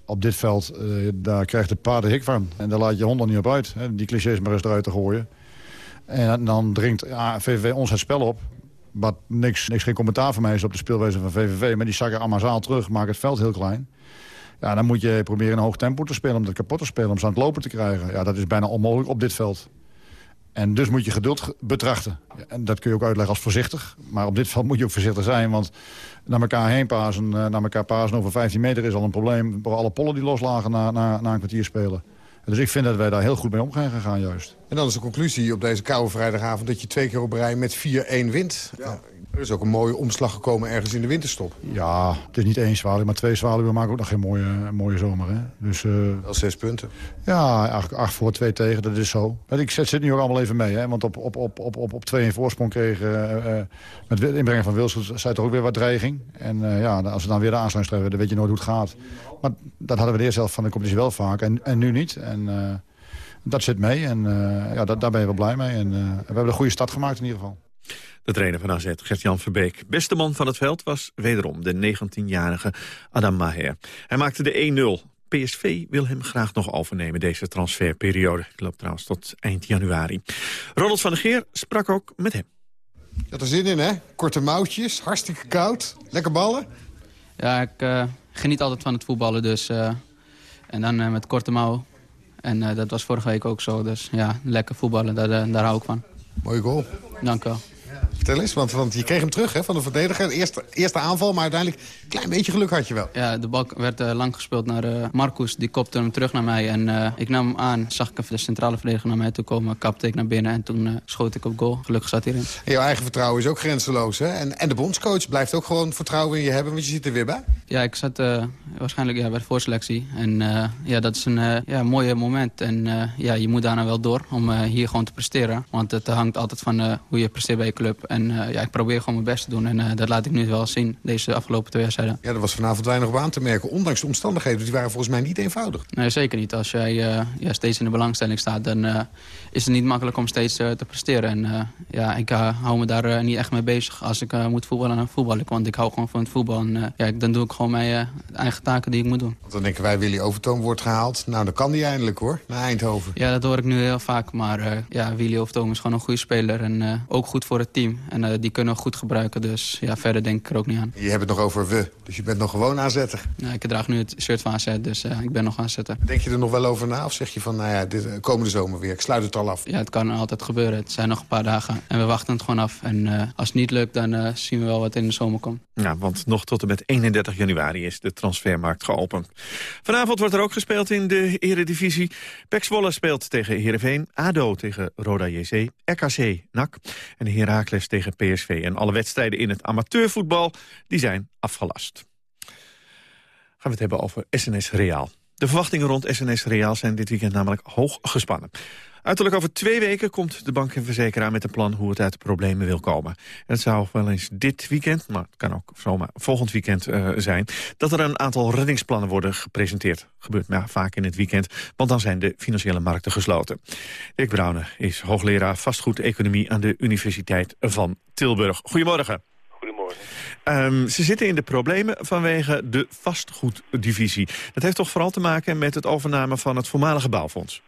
Op dit veld, uh, daar krijgt de paarden hik van. En daar laat je honden niet op uit. Hè, die clichés maar eens eruit te gooien. En dan dringt VVV ons het spel op. Wat niks, niks geen commentaar van mij is op de speelwijze van VVV. Maar die zakken allemaal terug, maken het veld heel klein. Ja, dan moet je proberen een hoog tempo te spelen om het kapot te spelen. Om ze aan het lopen te krijgen. Ja, dat is bijna onmogelijk op dit veld. En dus moet je geduld betrachten. En dat kun je ook uitleggen als voorzichtig. Maar op dit veld moet je ook voorzichtig zijn. Want naar elkaar heen pasen, eh, naar elkaar pasen over 15 meter is al een probleem. Alle pollen die loslagen na, na, na een kwartier spelen. Dus ik vind dat wij daar heel goed mee om zijn gegaan juist. En dan is de conclusie op deze koude vrijdagavond... dat je twee keer op rij met 4-1 wint. Ja. Er is ook een mooie omslag gekomen ergens in de winterstop. Ja, het is niet één zwaluw, maar twee zwaluwen maken ook nog geen mooie, mooie zomer. Hè? Dus, uh, Wel zes punten. Ja, eigenlijk acht voor, twee tegen, dat is zo. Maar ik zet, zit nu ook allemaal even mee, hè? want op, op, op, op, op, op twee in voorsprong kregen... Uh, met het inbrengen van Wilson zei toch ook weer wat dreiging. En uh, ja, als we dan weer de aansluiting dan weet je nooit hoe het gaat. Maar dat hadden we de eerste helft van de competitie wel vaak en, en nu niet. En dat zit mee en ja, dat, daar ben je wel blij mee. En we hebben een goede start gemaakt in ieder geval. De trainer van AZ, Gert-Jan Verbeek. Beste man van het veld was wederom de 19-jarige Adam Maher. Hij maakte de 1-0. PSV wil hem graag nog overnemen, deze transferperiode. Ik loop trouwens tot eind januari. Ronald van der Geer sprak ook met hem. Je had er zin in, hè? Korte mouwtjes, hartstikke koud. Lekker ballen? Ja, ik uh, geniet altijd van het voetballen, dus... Uh, en dan uh, met korte mouw. En dat was vorige week ook zo, dus ja, lekker voetballen, daar, daar hou ik van. Mooie goal. Dank u wel. Vertel eens, want, want je kreeg hem terug hè, van de verdediger. Eerste, eerste aanval, maar uiteindelijk een klein beetje geluk had je wel. Ja, de bal werd uh, lang gespeeld naar uh, Marcus. Die kopte hem terug naar mij. En uh, ik nam hem aan, zag ik even de centrale verdediger naar mij toe komen. Kapte ik naar binnen en toen schoot ik op goal. Gelukkig zat hij erin. En jouw eigen vertrouwen is ook grenzeloos. Hè? En, en de bondscoach blijft ook gewoon vertrouwen in je hebben, want je zit er weer bij. Ja, ik zat waarschijnlijk ja, bij de voorselectie. En ja, dat is een ja, mooi moment. En ja, je moet daarna wel door om hier gewoon te presteren. Want het hangt altijd van hoe je presteert bij je club. En ja, ik probeer gewoon mijn best te doen. En dat laat ik nu wel zien, deze afgelopen twee wedstrijden. Ja, er was vanavond weinig op aan te merken. Ondanks de omstandigheden, die waren volgens mij niet eenvoudig. Nee, zeker niet. Als jij ja, steeds in de belangstelling staat... dan is het niet makkelijk om steeds te presteren. En ja, ik hou me daar niet echt mee bezig. Als ik moet voetballen, dan voetbal ik. Want ik hou gewoon van het voetbal. En ja, dan doe ik gewoon mijn eigen taken die ik moet doen. Want dan denken wij, Willy Overtoom wordt gehaald. Nou, dan kan die eindelijk hoor, naar Eindhoven. Ja, dat hoor ik nu heel vaak. Maar ja, Willy Overtoom is gewoon een goede speler. En ook goed voor het team. En uh, die kunnen we goed gebruiken. Dus ja, verder denk ik er ook niet aan. Je hebt het nog over we. Dus je bent nog gewoon aanzetter. Ja, ik draag nu het shirt van AZ. Dus ik ben nog aanzetter. Denk je er nog wel over na? Of zeg je van, nou ja, dit, komende zomer weer. Ik sluit het al af. Ja, het kan altijd gebeuren. Het zijn nog een paar dagen. En we wachten het gewoon af. En als het niet lukt, dan zien we wel wat in de zomer komt. Ja, want nog tot en met 31 januari is de transfermarkt geopend. Vanavond wordt er ook gespeeld in de eredivisie. Pek Zwolle speelt tegen Heerenveen, ADO tegen Roda JC, RKC NAC en Heracles tegen PSV. En alle wedstrijden in het amateurvoetbal die zijn afgelast. Gaan we het hebben over SNS Reaal. De verwachtingen rond SNS Reaal zijn dit weekend namelijk hoog gespannen. Uiterlijk over twee weken komt de bank en verzekeraar met een plan hoe het uit de problemen wil komen. En het zou wel eens dit weekend, maar het kan ook zomaar volgend weekend uh, zijn, dat er een aantal reddingsplannen worden gepresenteerd. Gebeurt maar vaak in het weekend, want dan zijn de financiële markten gesloten. Dick Brouwer is hoogleraar vastgoedeconomie aan de Universiteit van Tilburg. Goedemorgen. Goedemorgen. Um, ze zitten in de problemen vanwege de vastgoeddivisie. Dat heeft toch vooral te maken met het overname van het voormalige bouwfonds?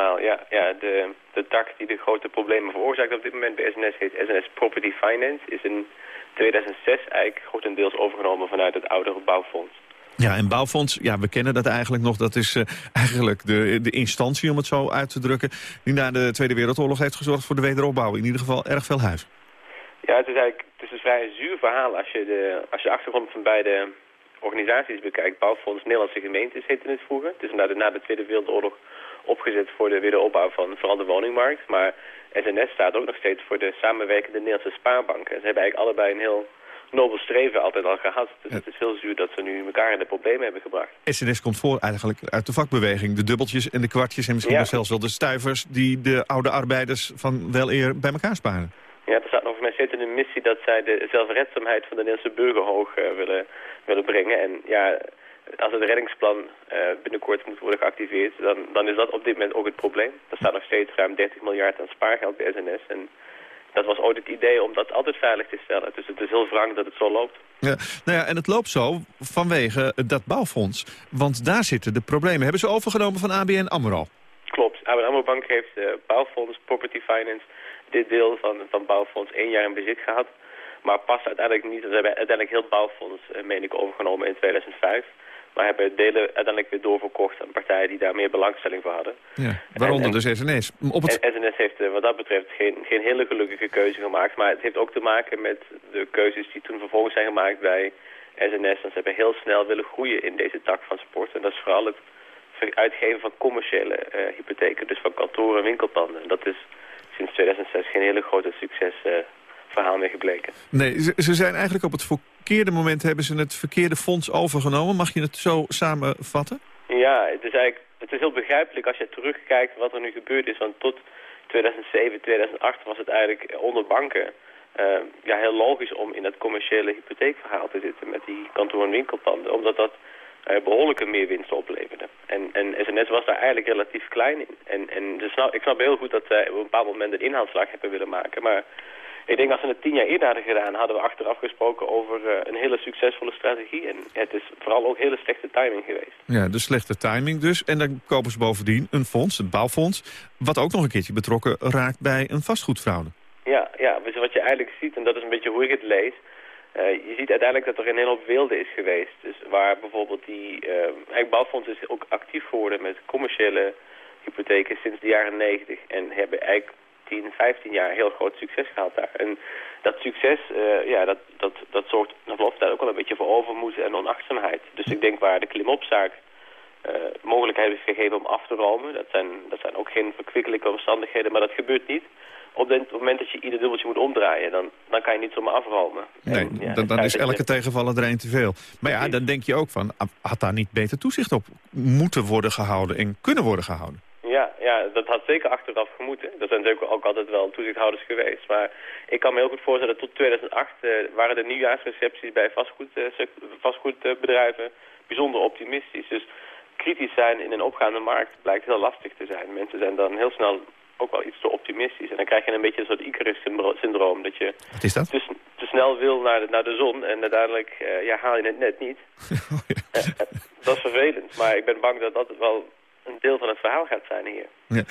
Helemaal, ja. ja de, de tak die de grote problemen veroorzaakt op dit moment bij SNS heet SNS Property Finance. Is in 2006 eigenlijk grotendeels overgenomen vanuit het oudere bouwfonds. Ja, en bouwfonds, ja, we kennen dat eigenlijk nog. Dat is uh, eigenlijk de, de instantie, om het zo uit te drukken... die na de Tweede Wereldoorlog heeft gezorgd voor de wederopbouw. In ieder geval erg veel huis. Ja, het is eigenlijk het is een vrij zuur verhaal als je de, als je achtergrond van beide organisaties bekijkt. Bouwfonds Nederlandse gemeentes heette het vroeger. Het is na de, na de Tweede Wereldoorlog opgezet voor de wederopbouw van vooral de woningmarkt. Maar SNS staat ook nog steeds voor de samenwerkende Nederlandse spaarbanken. Ze hebben eigenlijk allebei een heel nobel streven altijd al gehad. Dus het is heel zuur dat ze nu elkaar in de problemen hebben gebracht. SNS komt voor eigenlijk uit de vakbeweging. De dubbeltjes en de kwartjes en misschien zelfs wel de stuivers... die de oude arbeiders van wel eer bij elkaar sparen. Ja, er staat nog voor mij steeds in de missie dat zij de zelfredzaamheid van de Nederlandse burger hoog uh, willen, willen brengen. En ja, als het reddingsplan uh, binnenkort moet worden geactiveerd, dan, dan is dat op dit moment ook het probleem. Er staat nog steeds ruim 30 miljard aan spaargeld bij SNS. En dat was ooit het idee om dat altijd veilig te stellen. Dus het is heel wrang dat het zo loopt. Ja, nou ja, en het loopt zo vanwege dat bouwfonds. Want daar zitten de problemen. Hebben ze overgenomen van ABN AMRO? Klopt. ABN AMRO Bank heeft uh, bouwfonds, Property Finance, dit deel van, van bouwfonds één jaar in bezit gehad. Maar pas uiteindelijk niet. Ze hebben uiteindelijk heel bouwfonds, uh, meen ik, overgenomen in 2005. Maar hebben delen uiteindelijk weer doorverkocht aan partijen die daar meer belangstelling voor hadden. Ja, waaronder en, dus SNS. Op het... SNS heeft uh, wat dat betreft geen, geen hele gelukkige keuze gemaakt. Maar het heeft ook te maken met de keuzes die toen vervolgens zijn gemaakt bij SNS. En ze hebben heel snel willen groeien in deze tak van sport. En dat is vooral het uitgeven van commerciële uh, hypotheken. Dus van kantoren en winkelpanden. En dat is sinds 2006 geen hele grote succes uh, verhaal meer gebleken. Nee, ze, ze, zijn eigenlijk op het verkeerde moment hebben ze het verkeerde fonds overgenomen. Mag je het zo samenvatten? Ja, het is eigenlijk het is heel begrijpelijk als je terugkijkt wat er nu gebeurd is. Want tot 2007, 2008 was het eigenlijk onder banken uh, ja, heel logisch om in dat commerciële hypotheekverhaal te zitten met die kantoor- en winkelpanden. Omdat dat uh, behoorlijke meer winst opleverde. En, en SNS was daar eigenlijk relatief klein in. En, en dus snap, ik snap heel goed dat zij op een bepaald moment een inhaalslag hebben willen maken. Maar ik denk als we het tien jaar eerder hadden gedaan, hadden we achteraf gesproken over uh, een hele succesvolle strategie. En het is vooral ook hele slechte timing geweest. Ja, de slechte timing dus. En dan kopen ze bovendien een fonds, het bouwfonds, wat ook nog een keertje betrokken raakt bij een vastgoedfraude. Ja, ja, dus wat je eigenlijk ziet, en dat is een beetje hoe ik het lees, uh, je ziet uiteindelijk dat er een hele hoop wilde is geweest. Dus waar bijvoorbeeld die... Uh, eigenlijk bouwfonds is ook actief geworden met commerciële hypotheken sinds de jaren 90. En hebben eigenlijk 10, 15 jaar heel groot succes gehad daar. En dat succes, uh, ja, dat, dat, dat zorgt verloop van ook wel een beetje voor overmoed en onachtzaamheid. Dus ik denk waar de klimopzaak uh, mogelijkheid heeft gegeven om af te romen. Dat zijn, dat zijn ook geen verkwikkelijke omstandigheden, maar dat gebeurt niet. Op het moment dat je ieder dubbeltje moet omdraaien, dan, dan kan je niet zomaar afromen. Nee, en, ja, dan, dan is elke tegenvaller er een te veel. Maar ja, dan denk je ook van, had daar niet beter toezicht op moeten worden gehouden en kunnen worden gehouden? Ja, dat had zeker achteraf gemoeten. Er zijn natuurlijk ook altijd wel toezichthouders geweest. Maar ik kan me heel goed voorstellen, tot 2008 uh, waren de nieuwjaarsrecepties bij vastgoed, uh, vastgoedbedrijven bijzonder optimistisch. Dus kritisch zijn in een opgaande markt blijkt heel lastig te zijn. Mensen zijn dan heel snel ook wel iets te optimistisch. En dan krijg je een beetje een soort Icarus-syndroom. Dat je Wat is dat? Te, te snel wil naar de, naar de zon en uiteindelijk uh, ja, haal je het net niet. Oh, ja. dat is vervelend, maar ik ben bang dat dat wel een deel van het verhaal gaat zijn hier. Ja,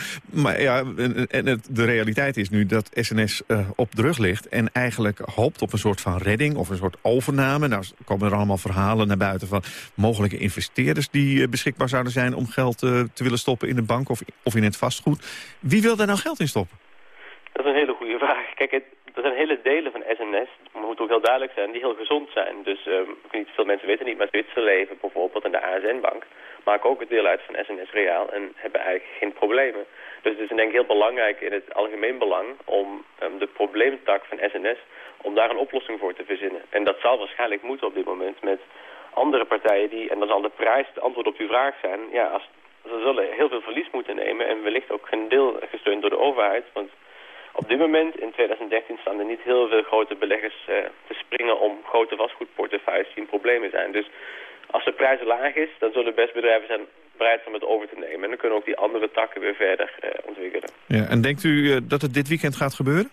maar ja, en het, de realiteit is nu dat SNS uh, op de rug ligt... en eigenlijk hoopt op een soort van redding of een soort overname. Nou komen er allemaal verhalen naar buiten van mogelijke investeerders... die uh, beschikbaar zouden zijn om geld uh, te willen stoppen in de bank of, of in het vastgoed. Wie wil daar nou geld in stoppen? Dat is een hele goede vraag. Kijk, het, er zijn hele delen van SNS, moet ook heel duidelijk zijn, die heel gezond zijn. Dus um, weet niet, veel mensen weten niet, maar Zwitserleven bijvoorbeeld en de ASN-bank maken ook deel uit van SNS Reaal en hebben eigenlijk geen problemen. Dus het is denk ik heel belangrijk in het algemeen belang om um, de probleemtak van SNS, om daar een oplossing voor te verzinnen. En dat zal waarschijnlijk moeten op dit moment met andere partijen die, en dan zal de prijs het antwoord op uw vraag zijn, ja, als, ze zullen heel veel verlies moeten nemen en wellicht ook een deel gesteund door de overheid, want op dit moment, in 2013, staan er niet heel veel grote beleggers uh, te springen om grote vastgoedportefeuilles die in problemen zijn. Dus als de prijs laag is, dan zullen best bedrijven zijn bereid om het over te nemen. En dan kunnen ook die andere takken weer verder uh, ontwikkelen. Ja, en denkt u uh, dat het dit weekend gaat gebeuren?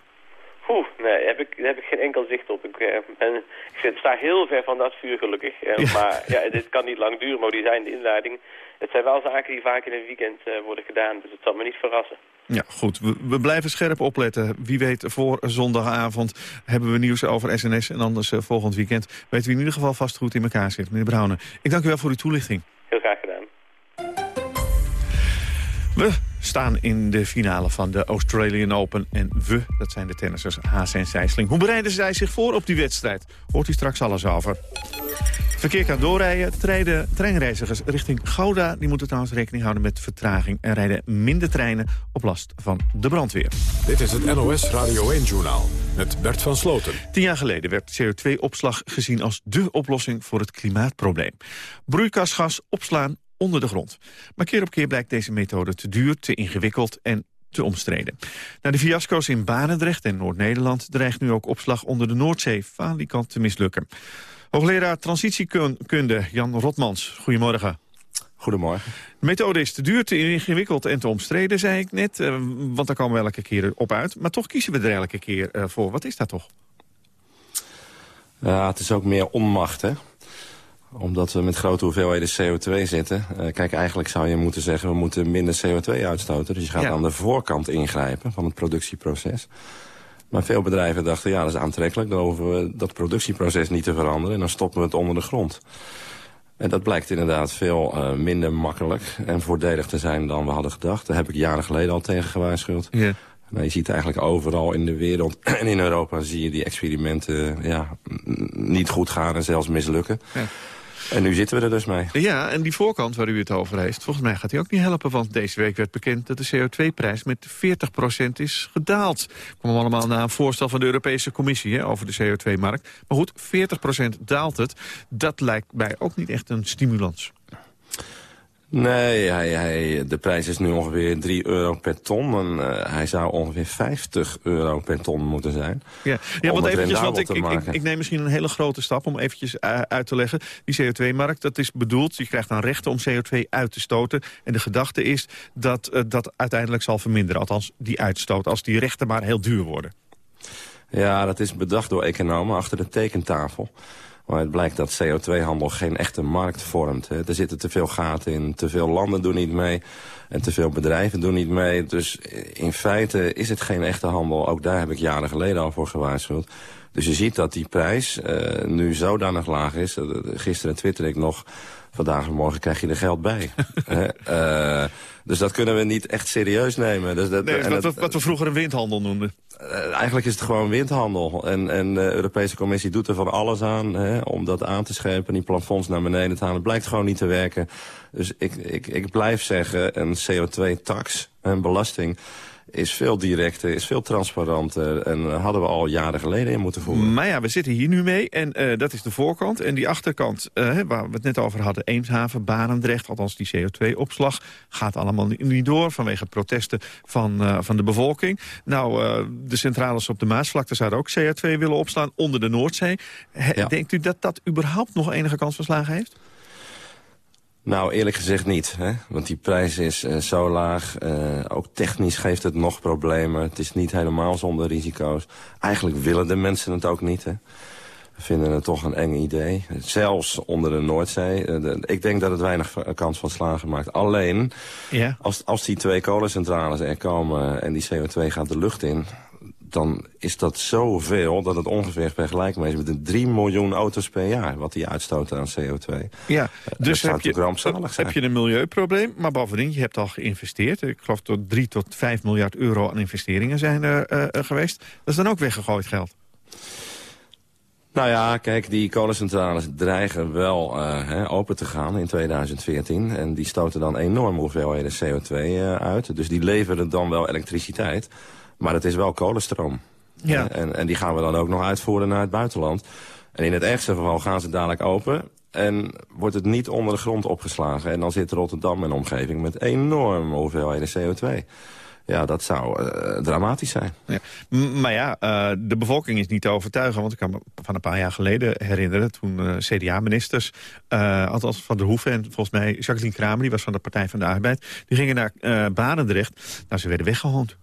Oeh, nee, daar heb ik, daar heb ik geen enkel zicht op. Ik, uh, ben, ik zit, sta heel ver van dat vuur gelukkig. Ja. Maar ja, dit kan niet lang duren, maar die zijn de inleiding. Het zijn wel zaken die vaak in een weekend worden gedaan, dus het zal me niet verrassen. Ja, goed. We, we, blijven scherp opletten. Wie weet, voor zondagavond hebben we nieuws over SNS. En anders uh, volgend weekend weten we in ieder geval vast goed in elkaar zit. Meneer Brouwen, ik dank u wel voor uw toelichting. Heel graag gedaan. We staan in de finale van de Australian Open. En we, dat zijn de tennissers Haas en Sijsling. Hoe bereiden zij zich voor op die wedstrijd? Hoort u straks alles over. Verkeer kan doorrijden. Treinen, treinreizigers richting Gouda die moeten trouwens rekening houden met vertraging. en rijden minder treinen op last van de brandweer. Dit is het NOS Radio 1-journaal met Bert van Sloten. Tien jaar geleden werd CO2-opslag gezien als dé oplossing voor het klimaatprobleem. Broeikasgas opslaan onder de grond. Maar keer op keer blijkt deze methode te duur, te ingewikkeld en te omstreden. Na de fiasco's in Barendrecht en Noord-Nederland... dreigt nu ook opslag onder de Noordzee falikant te mislukken. Hoogleraar transitiekunde Jan Rotmans, goedemorgen. Goedemorgen. De methode is te duur, te ingewikkeld en te omstreden, zei ik net. Uh, want daar komen we elke keer op uit. Maar toch kiezen we er elke keer uh, voor. Wat is dat toch? Ja, het is ook meer onmacht, hè omdat we met grote hoeveelheden CO2 zitten. Uh, kijk, eigenlijk zou je moeten zeggen... we moeten minder CO2 uitstoten. Dus je gaat ja. aan de voorkant ingrijpen van het productieproces. Maar veel bedrijven dachten, ja, dat is aantrekkelijk. Dan hoeven we dat productieproces niet te veranderen. En dan stoppen we het onder de grond. En dat blijkt inderdaad veel uh, minder makkelijk en voordelig te zijn dan we hadden gedacht. Daar heb ik jaren geleden al tegen gewaarschuwd. Ja. Nou, je ziet eigenlijk overal in de wereld en in Europa zie je die experimenten ja, niet goed gaan en zelfs mislukken. Ja. En nu zitten we er dus mee. Ja, en die voorkant waar u het over heeft, volgens mij gaat die ook niet helpen. Want deze week werd bekend dat de CO2-prijs met 40% is gedaald. Dat kwam allemaal na een voorstel van de Europese Commissie hè, over de CO2-markt. Maar goed, 40% daalt het. Dat lijkt mij ook niet echt een stimulans. Nee, hij, hij, de prijs is nu ongeveer 3 euro per ton. En uh, hij zou ongeveer 50 euro per ton moeten zijn. Ja, ja want eventjes, want ik, ik, ik, ik, neem misschien een hele grote stap om eventjes uh, uit te leggen. Die CO2-markt, dat is bedoeld, je krijgt dan rechten om CO2 uit te stoten. En de gedachte is dat uh, dat uiteindelijk zal verminderen. Althans, die uitstoot, als die rechten maar heel duur worden. Ja, dat is bedacht door economen achter de tekentafel. Maar het blijkt dat CO2-handel geen echte markt vormt. Hè. Er zitten te veel gaten in, te veel landen doen niet mee... en te veel bedrijven doen niet mee. Dus in feite is het geen echte handel. Ook daar heb ik jaren geleden al voor gewaarschuwd. Dus je ziet dat die prijs uh, nu zodanig laag is. Uh, gisteren twitterde ik nog... vandaag en morgen krijg je er geld bij. uh, dus dat kunnen we niet echt serieus nemen. Dus dat, nee, wat, dat, wat, we vroeger een windhandel noemden. Uh, eigenlijk is het gewoon windhandel. En, en de Europese Commissie doet er van alles aan hè, om dat aan te scherpen... die plafonds naar beneden te halen. Het blijkt gewoon niet te werken. Dus ik, ik, ik blijf zeggen, een CO2-tax, een belasting... is veel directer, is veel transparanter... en hadden we al jaren geleden in moeten voeren. Maar ja, we zitten hier nu mee en dat is de voorkant. En die achterkant, waar we het net over hadden... Eemshaven, Barendrecht, althans die CO2-opslag... gaat allemaal niet door vanwege protesten van, van de bevolking. Nou, de centrales op de Maasvlakte zouden ook CO2 willen opslaan onder de Noordzee. Denkt u dat dat überhaupt nog enige kans van slagen heeft? Nou, eerlijk gezegd niet. Hè? Want die prijs is uh, zo laag. Uh, ook technisch geeft het nog problemen. Het is niet helemaal zonder risico's. Eigenlijk willen de mensen het ook niet. Hè? We vinden het toch een eng idee. Zelfs onder de Noordzee. Uh, de, ik denk dat het weinig kans van slagen maakt. Alleen, ja. als, als die twee kolencentrales er komen en die CO2 gaat de lucht in dan is dat zoveel dat het ongeveer vergelijkbaar is met de 3 miljoen auto's per jaar... wat die uitstoten aan CO2. Ja, uh, dus heb je, heb je een milieuprobleem, maar bovendien, je hebt al geïnvesteerd. Ik geloof dat 3 tot 5 miljard euro aan investeringen zijn er uh, uh, geweest. Dat is dan ook weggegooid geld. Nou ja, kijk, die kolencentrales dreigen wel uh, hè, open te gaan in 2014. En die stoten dan enorm hoeveelheden CO2 uh, uit. Dus die leveren dan wel elektriciteit. Maar het is wel kolenstroom. Ja. En, en die gaan we dan ook nog uitvoeren naar het buitenland. En in het ergste geval gaan ze dadelijk open... En wordt het niet onder de grond opgeslagen. En dan zit Rotterdam en omgeving met enorme hoeveelheden CO2. Ja, dat zou uh, dramatisch zijn. Ja. Maar ja, uh, de bevolking is niet te overtuigen. Want ik kan me van een paar jaar geleden herinneren... toen uh, CDA-ministers, althans Van der Hoeven... en volgens mij Jacqueline Kramer, die was van de Partij van de Arbeid... die gingen naar Barendrecht. Nou, ze werden weggehoond.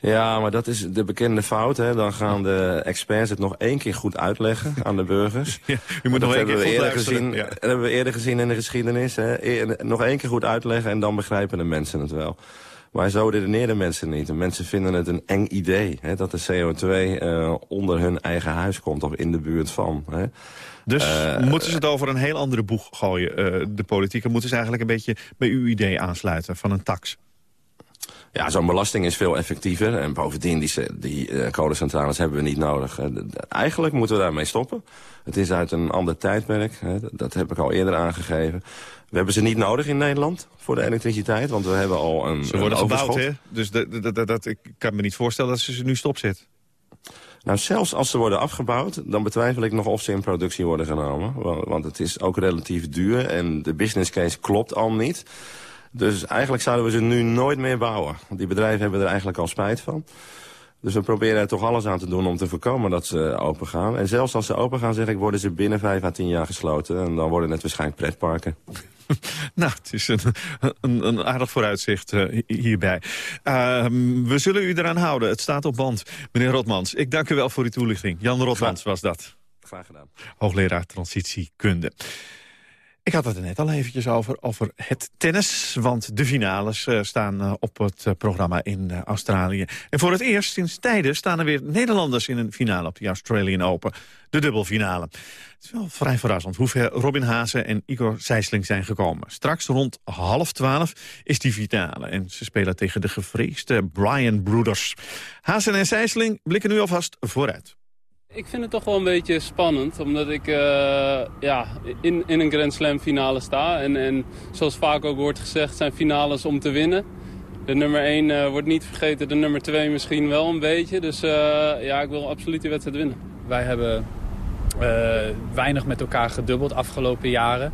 Ja, maar dat is de bekende fout. Hè. Dan gaan de experts het nog één keer goed uitleggen aan de burgers. Ja, u moet nog één keer goed gezien, ja. Dat hebben we eerder gezien in de geschiedenis. Hè. Nog één keer goed uitleggen en dan begrijpen de mensen het wel. Maar zo redeneren mensen niet. De mensen vinden het een eng idee hè, dat de CO2 uh, onder hun eigen huis komt of in de buurt van. Hè. Dus uh, moeten ze het over een heel andere boeg gooien, uh, de politiek? moeten ze eigenlijk een beetje bij uw idee aansluiten van een tax? Ja, zo'n belasting is veel effectiever. En bovendien, die, die uh, kolencentrales hebben we niet nodig. Uh, eigenlijk moeten we daarmee stoppen. Het is uit een ander tijdperk. Hè, dat heb ik al eerder aangegeven. We hebben ze niet nodig in Nederland voor de elektriciteit. Want we hebben al een Ze worden een gebouwd, hè? Dus dat, ik kan me niet voorstellen dat ze ze nu stopzet. Nou, zelfs als ze worden afgebouwd, dan betwijfel ik nog of ze in productie worden genomen. Want het is ook relatief duur en de business case klopt al niet. Dus eigenlijk zouden we ze nu nooit meer bouwen. Want die bedrijven hebben er eigenlijk al spijt van. Dus we proberen er toch alles aan te doen om te voorkomen dat ze open gaan. En zelfs als ze open gaan, zeg ik, worden ze binnen vijf à tien jaar gesloten. En dan worden het waarschijnlijk pretparken. nou, het is een, een, een aardig vooruitzicht uh, hierbij. Uh, we zullen u eraan houden. Het staat op band. Meneer Rotmans, ik dank u wel voor uw toelichting. Jan Rotmans was dat. Graag gedaan. Hoogleraar transitiekunde. Ik had het er net al eventjes over, over het tennis. Want de finales uh, staan uh, op het uh, programma in Australië. En voor het eerst sinds tijden staan er weer Nederlanders in een finale op de Australian Open. De dubbelfinale. Het is wel vrij verrassend hoe ver Robin Haase en Igor Sijsling zijn gekomen. Straks rond half twaalf is die finale. En ze spelen tegen de gevreesde Brian Brothers. Haase en Sijsling blikken nu alvast vooruit. Ik vind het toch wel een beetje spannend, omdat ik uh, ja, in, in een Grand Slam finale sta. En, en zoals vaak ook wordt gezegd, zijn finales om te winnen. De nummer 1 uh, wordt niet vergeten, de nummer 2 misschien wel een beetje. Dus uh, ja, ik wil absoluut die wedstrijd winnen. Wij hebben weinig met elkaar gedubbeld afgelopen jaren.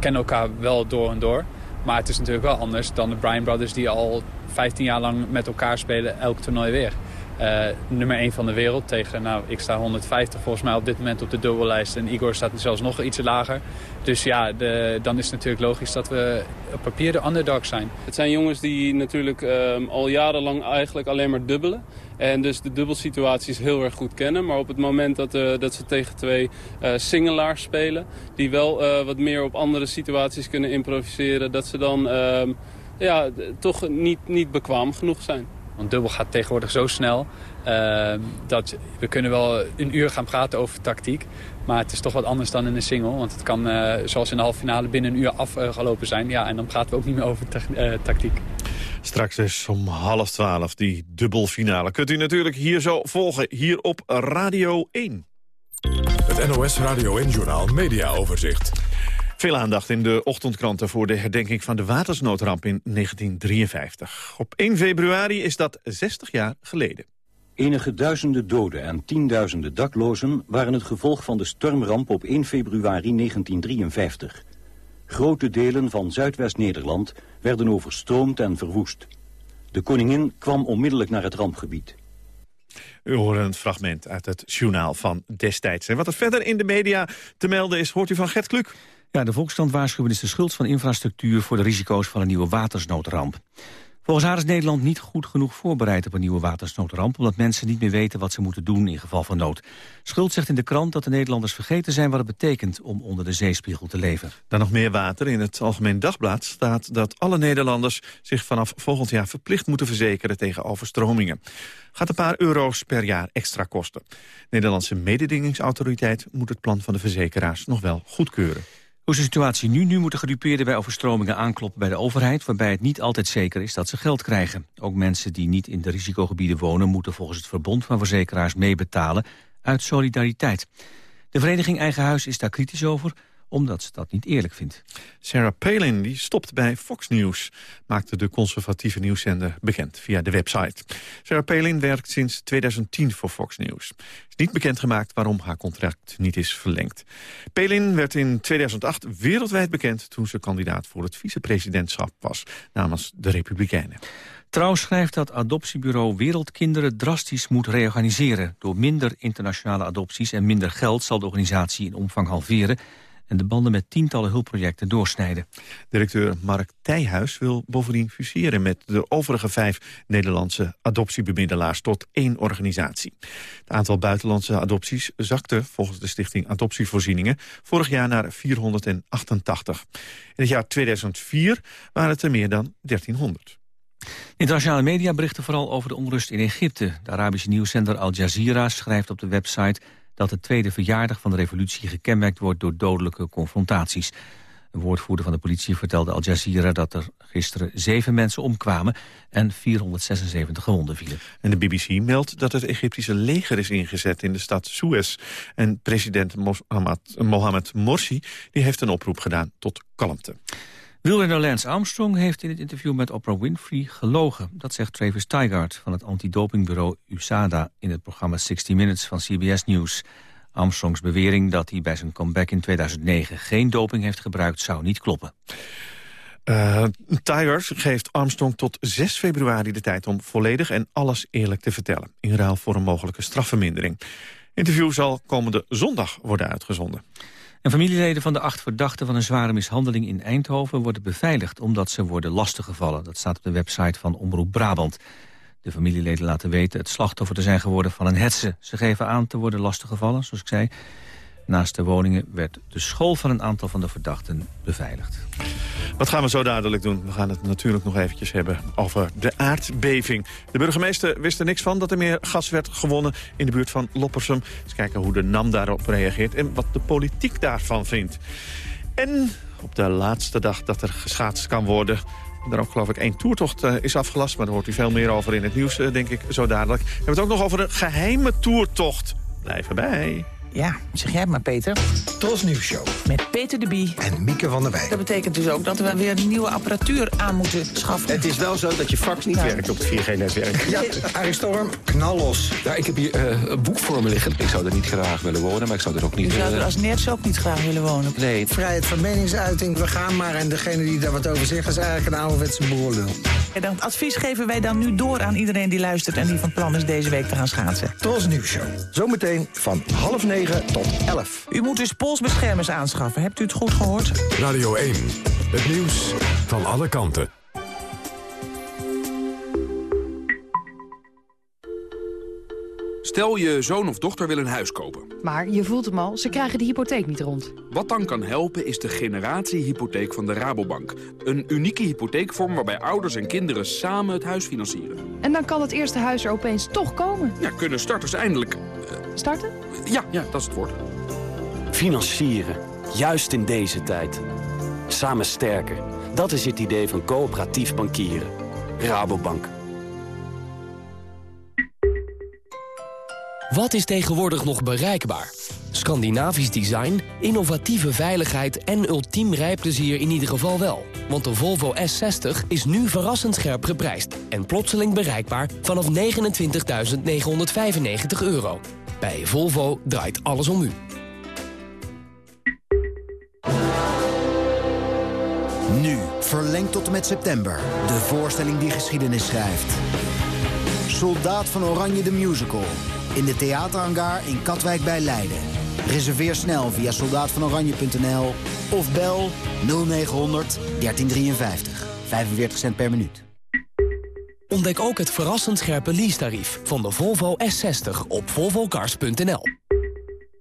kennen elkaar wel door en door. Maar het is natuurlijk wel anders dan de Bryan Brothers die al 15 jaar lang met elkaar spelen, elk toernooi weer. Uh, nummer 1 van de wereld tegen, nou, ik sta 150 volgens mij op dit moment op de dubbellijst. En Igor staat zelfs nog iets lager. Dus ja, de, dan is het natuurlijk logisch dat we op papier de underdog zijn. Het zijn jongens die natuurlijk um, al jarenlang eigenlijk alleen maar dubbelen. En dus de dubbelsituaties heel erg goed kennen. Maar op het moment dat, uh, dat ze tegen twee uh, singelaars spelen... die wel wat meer op andere situaties kunnen improviseren... dat ze dan ja, toch niet, niet bekwaam genoeg zijn. Want dubbel gaat tegenwoordig zo snel uh, dat we kunnen wel een uur gaan praten over tactiek. Maar het is toch wat anders dan in een single. Want het kan, uh, zoals in de halve finale, binnen een uur afgelopen zijn. Ja, en dan praten we ook niet meer over uh, tactiek. Straks is om half twaalf die dubbelfinale. Kunt u natuurlijk hier zo volgen, hier op Radio 1. Het NOS Radio 1-journaal Media Overzicht. Veel aandacht in de ochtendkranten voor de herdenking van de watersnoodramp in 1953. Op 1 februari is dat 60 jaar geleden. Enige duizenden doden en tienduizenden daklozen waren het gevolg van de stormramp op 1 februari 1953. Grote delen van Zuidwest-Nederland werden overstroomd en verwoest. De koningin kwam onmiddellijk naar het rampgebied. U hoort een fragment uit het journaal van destijds. En wat er verder in de media te melden is, hoort u van Gert Kluk. Ja, de Volkskrant waarschuwen is de schuld van infrastructuur... voor de risico's van een nieuwe watersnoodramp. Volgens haar is Nederland niet goed genoeg voorbereid op een nieuwe watersnoodramp... omdat mensen niet meer weten wat ze moeten doen in geval van nood. Schuld zegt in de krant dat de Nederlanders vergeten zijn wat het betekent... om onder de zeespiegel te leven. Dan nog meer water. In het Algemeen Dagblad staat dat alle Nederlanders... zich vanaf volgend jaar verplicht moeten verzekeren tegen overstromingen. Gaat een paar euro's per jaar extra kosten. Nederlandse mededingingsautoriteit moet het plan van de verzekeraars nog wel goedkeuren. Hoe is de situatie nu? Nu moeten gedupeerden bij overstromingen aankloppen bij de overheid... waarbij het niet altijd zeker is dat ze geld krijgen. Ook mensen die niet in de risicogebieden wonen... moeten volgens het verbond van verzekeraars meebetalen uit solidariteit. De vereniging Eigen Huis is daar kritisch over omdat ze dat niet eerlijk vindt. Sarah Palin die stopt bij Fox News, maakte de conservatieve nieuwszender bekend via de website. Sarah Palin werkt sinds 2010 voor Fox News. Het is niet bekendgemaakt waarom haar contract niet is verlengd. Palin werd in 2008 wereldwijd bekend toen ze kandidaat voor het vicepresidentschap was namens de Republikeinen. Trouw schrijft dat adoptiebureau Wereldkinderen drastisch moet reorganiseren. Door minder internationale adopties en minder geld zal de organisatie in omvang halveren en de banden met tientallen hulpprojecten doorsnijden. Directeur Mark Tijhuis wil bovendien fuseren met de overige vijf Nederlandse adoptiebemiddelaars tot één organisatie. Het aantal buitenlandse adopties zakte volgens de stichting Adoptievoorzieningen vorig jaar naar 488. In het jaar 2004 waren het er meer dan 1300. Internationale media berichten vooral over de onrust in Egypte. De Arabische nieuwszender Al Jazeera schrijft op de website dat de tweede verjaardag van de revolutie gekenmerkt wordt door dodelijke confrontaties. Een woordvoerder van de politie vertelde Al Jazeera dat er gisteren zeven mensen omkwamen en 476 gewonden vielen. En de BBC meldt dat het Egyptische leger is ingezet in de stad Suez. En president Mohammed Morsi die heeft een oproep gedaan tot kalmte. Wielrenner Lance Armstrong heeft in het interview met Oprah Winfrey gelogen. Dat zegt Travis Tigard van het antidopingbureau USADA... in het programma 60 Minutes van CBS News. Armstrongs bewering dat hij bij zijn comeback in 2009 geen doping heeft gebruikt... zou niet kloppen. Uh, Tigers geeft Armstrong tot 6 februari de tijd om volledig en alles eerlijk te vertellen. In ruil voor een mogelijke strafvermindering. Interview zal komende zondag worden uitgezonden. En familieleden van de acht verdachten van een zware mishandeling in Eindhoven worden beveiligd omdat ze worden lastiggevallen. Dat staat op de website van Omroep Brabant. De familieleden laten weten het slachtoffer te zijn geworden van een hetze. Ze geven aan te worden lastiggevallen, zoals ik zei. Naast de woningen werd de school van een aantal van de verdachten beveiligd. Wat gaan we zo dadelijk doen? We gaan het natuurlijk nog eventjes hebben over de aardbeving. De burgemeester wist er niks van dat er meer gas werd gewonnen in de buurt van Loppersum. Eens kijken hoe de NAM daarop reageert en wat de politiek daarvan vindt. En op de laatste dag dat er geschaatst kan worden... Er ook geloof ik één toertocht uh, is afgelast. Maar daar hoort u veel meer over in het nieuws, uh, denk ik, zo dadelijk. We hebben het ook nog over een geheime toertocht. Blijf erbij. Ja, zeg jij maar, Peter. Tros Nieuws Show. Met Peter de Bie. En Mieke van der Wij. Dat betekent dus ook dat we weer nieuwe apparatuur aan moeten schaffen. Het is wel zo dat je fax niet werkt op het 4G-netwerk. Ja, Arie Storm, knal los. Ja, ik heb hier uh, een boek voor me liggen. Ik zou er niet graag willen wonen, maar ik zou er ook niet... Je zou er uh... als nerds ook niet graag willen wonen? Nee. Vrijheid van meningsuiting, we gaan maar. En degene die daar wat over zegt, is eigenlijk een ouderwetse boerlul. En dat advies geven wij dan nu door aan iedereen die luistert... en die van plan is deze week te gaan schaatsen. Tros Nieuws Show. Zometeen van half negen tot elf. U moet dus polsbeschermers aanschaffen. Hebt u het goed gehoord? Radio 1. Het nieuws van alle kanten. Stel je zoon of dochter wil een huis kopen. Maar je voelt hem al, ze krijgen de hypotheek niet rond. Wat dan kan helpen is de generatiehypotheek van de Rabobank. Een unieke hypotheekvorm waarbij ouders en kinderen samen het huis financieren. En dan kan het eerste huis er opeens toch komen. Ja, kunnen starters eindelijk... Starten? Ja, ja, dat is het woord. Financieren. Juist in deze tijd. Samen sterker. Dat is het idee van coöperatief bankieren. Rabobank. Wat is tegenwoordig nog bereikbaar? Scandinavisch design, innovatieve veiligheid en ultiem rijplezier in ieder geval wel. Want de Volvo S60 is nu verrassend scherp geprijsd... en plotseling bereikbaar vanaf 29.995 euro. Bij Volvo draait alles om u. Nu, verlengd tot en met september. De voorstelling die geschiedenis schrijft. Soldaat van Oranje de Musical. In de theaterhangar in Katwijk bij Leiden. Reserveer snel via soldaatvanoranje.nl of bel 0900 1353. 45 cent per minuut. Ontdek ook het verrassend scherpe leasetarief van de Volvo S60 op volvocars.nl.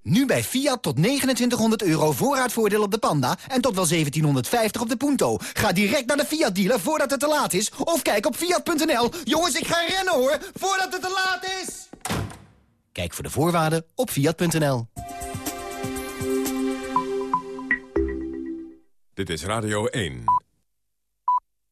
Nu bij Fiat tot 2900 euro voorraadvoordeel op de Panda... en tot wel 1750 op de Punto. Ga direct naar de Fiat-dealer voordat het te laat is... of kijk op Fiat.nl. Jongens, ik ga rennen hoor, voordat het te laat is! Kijk voor de voorwaarden op Fiat.nl. Dit is Radio 1.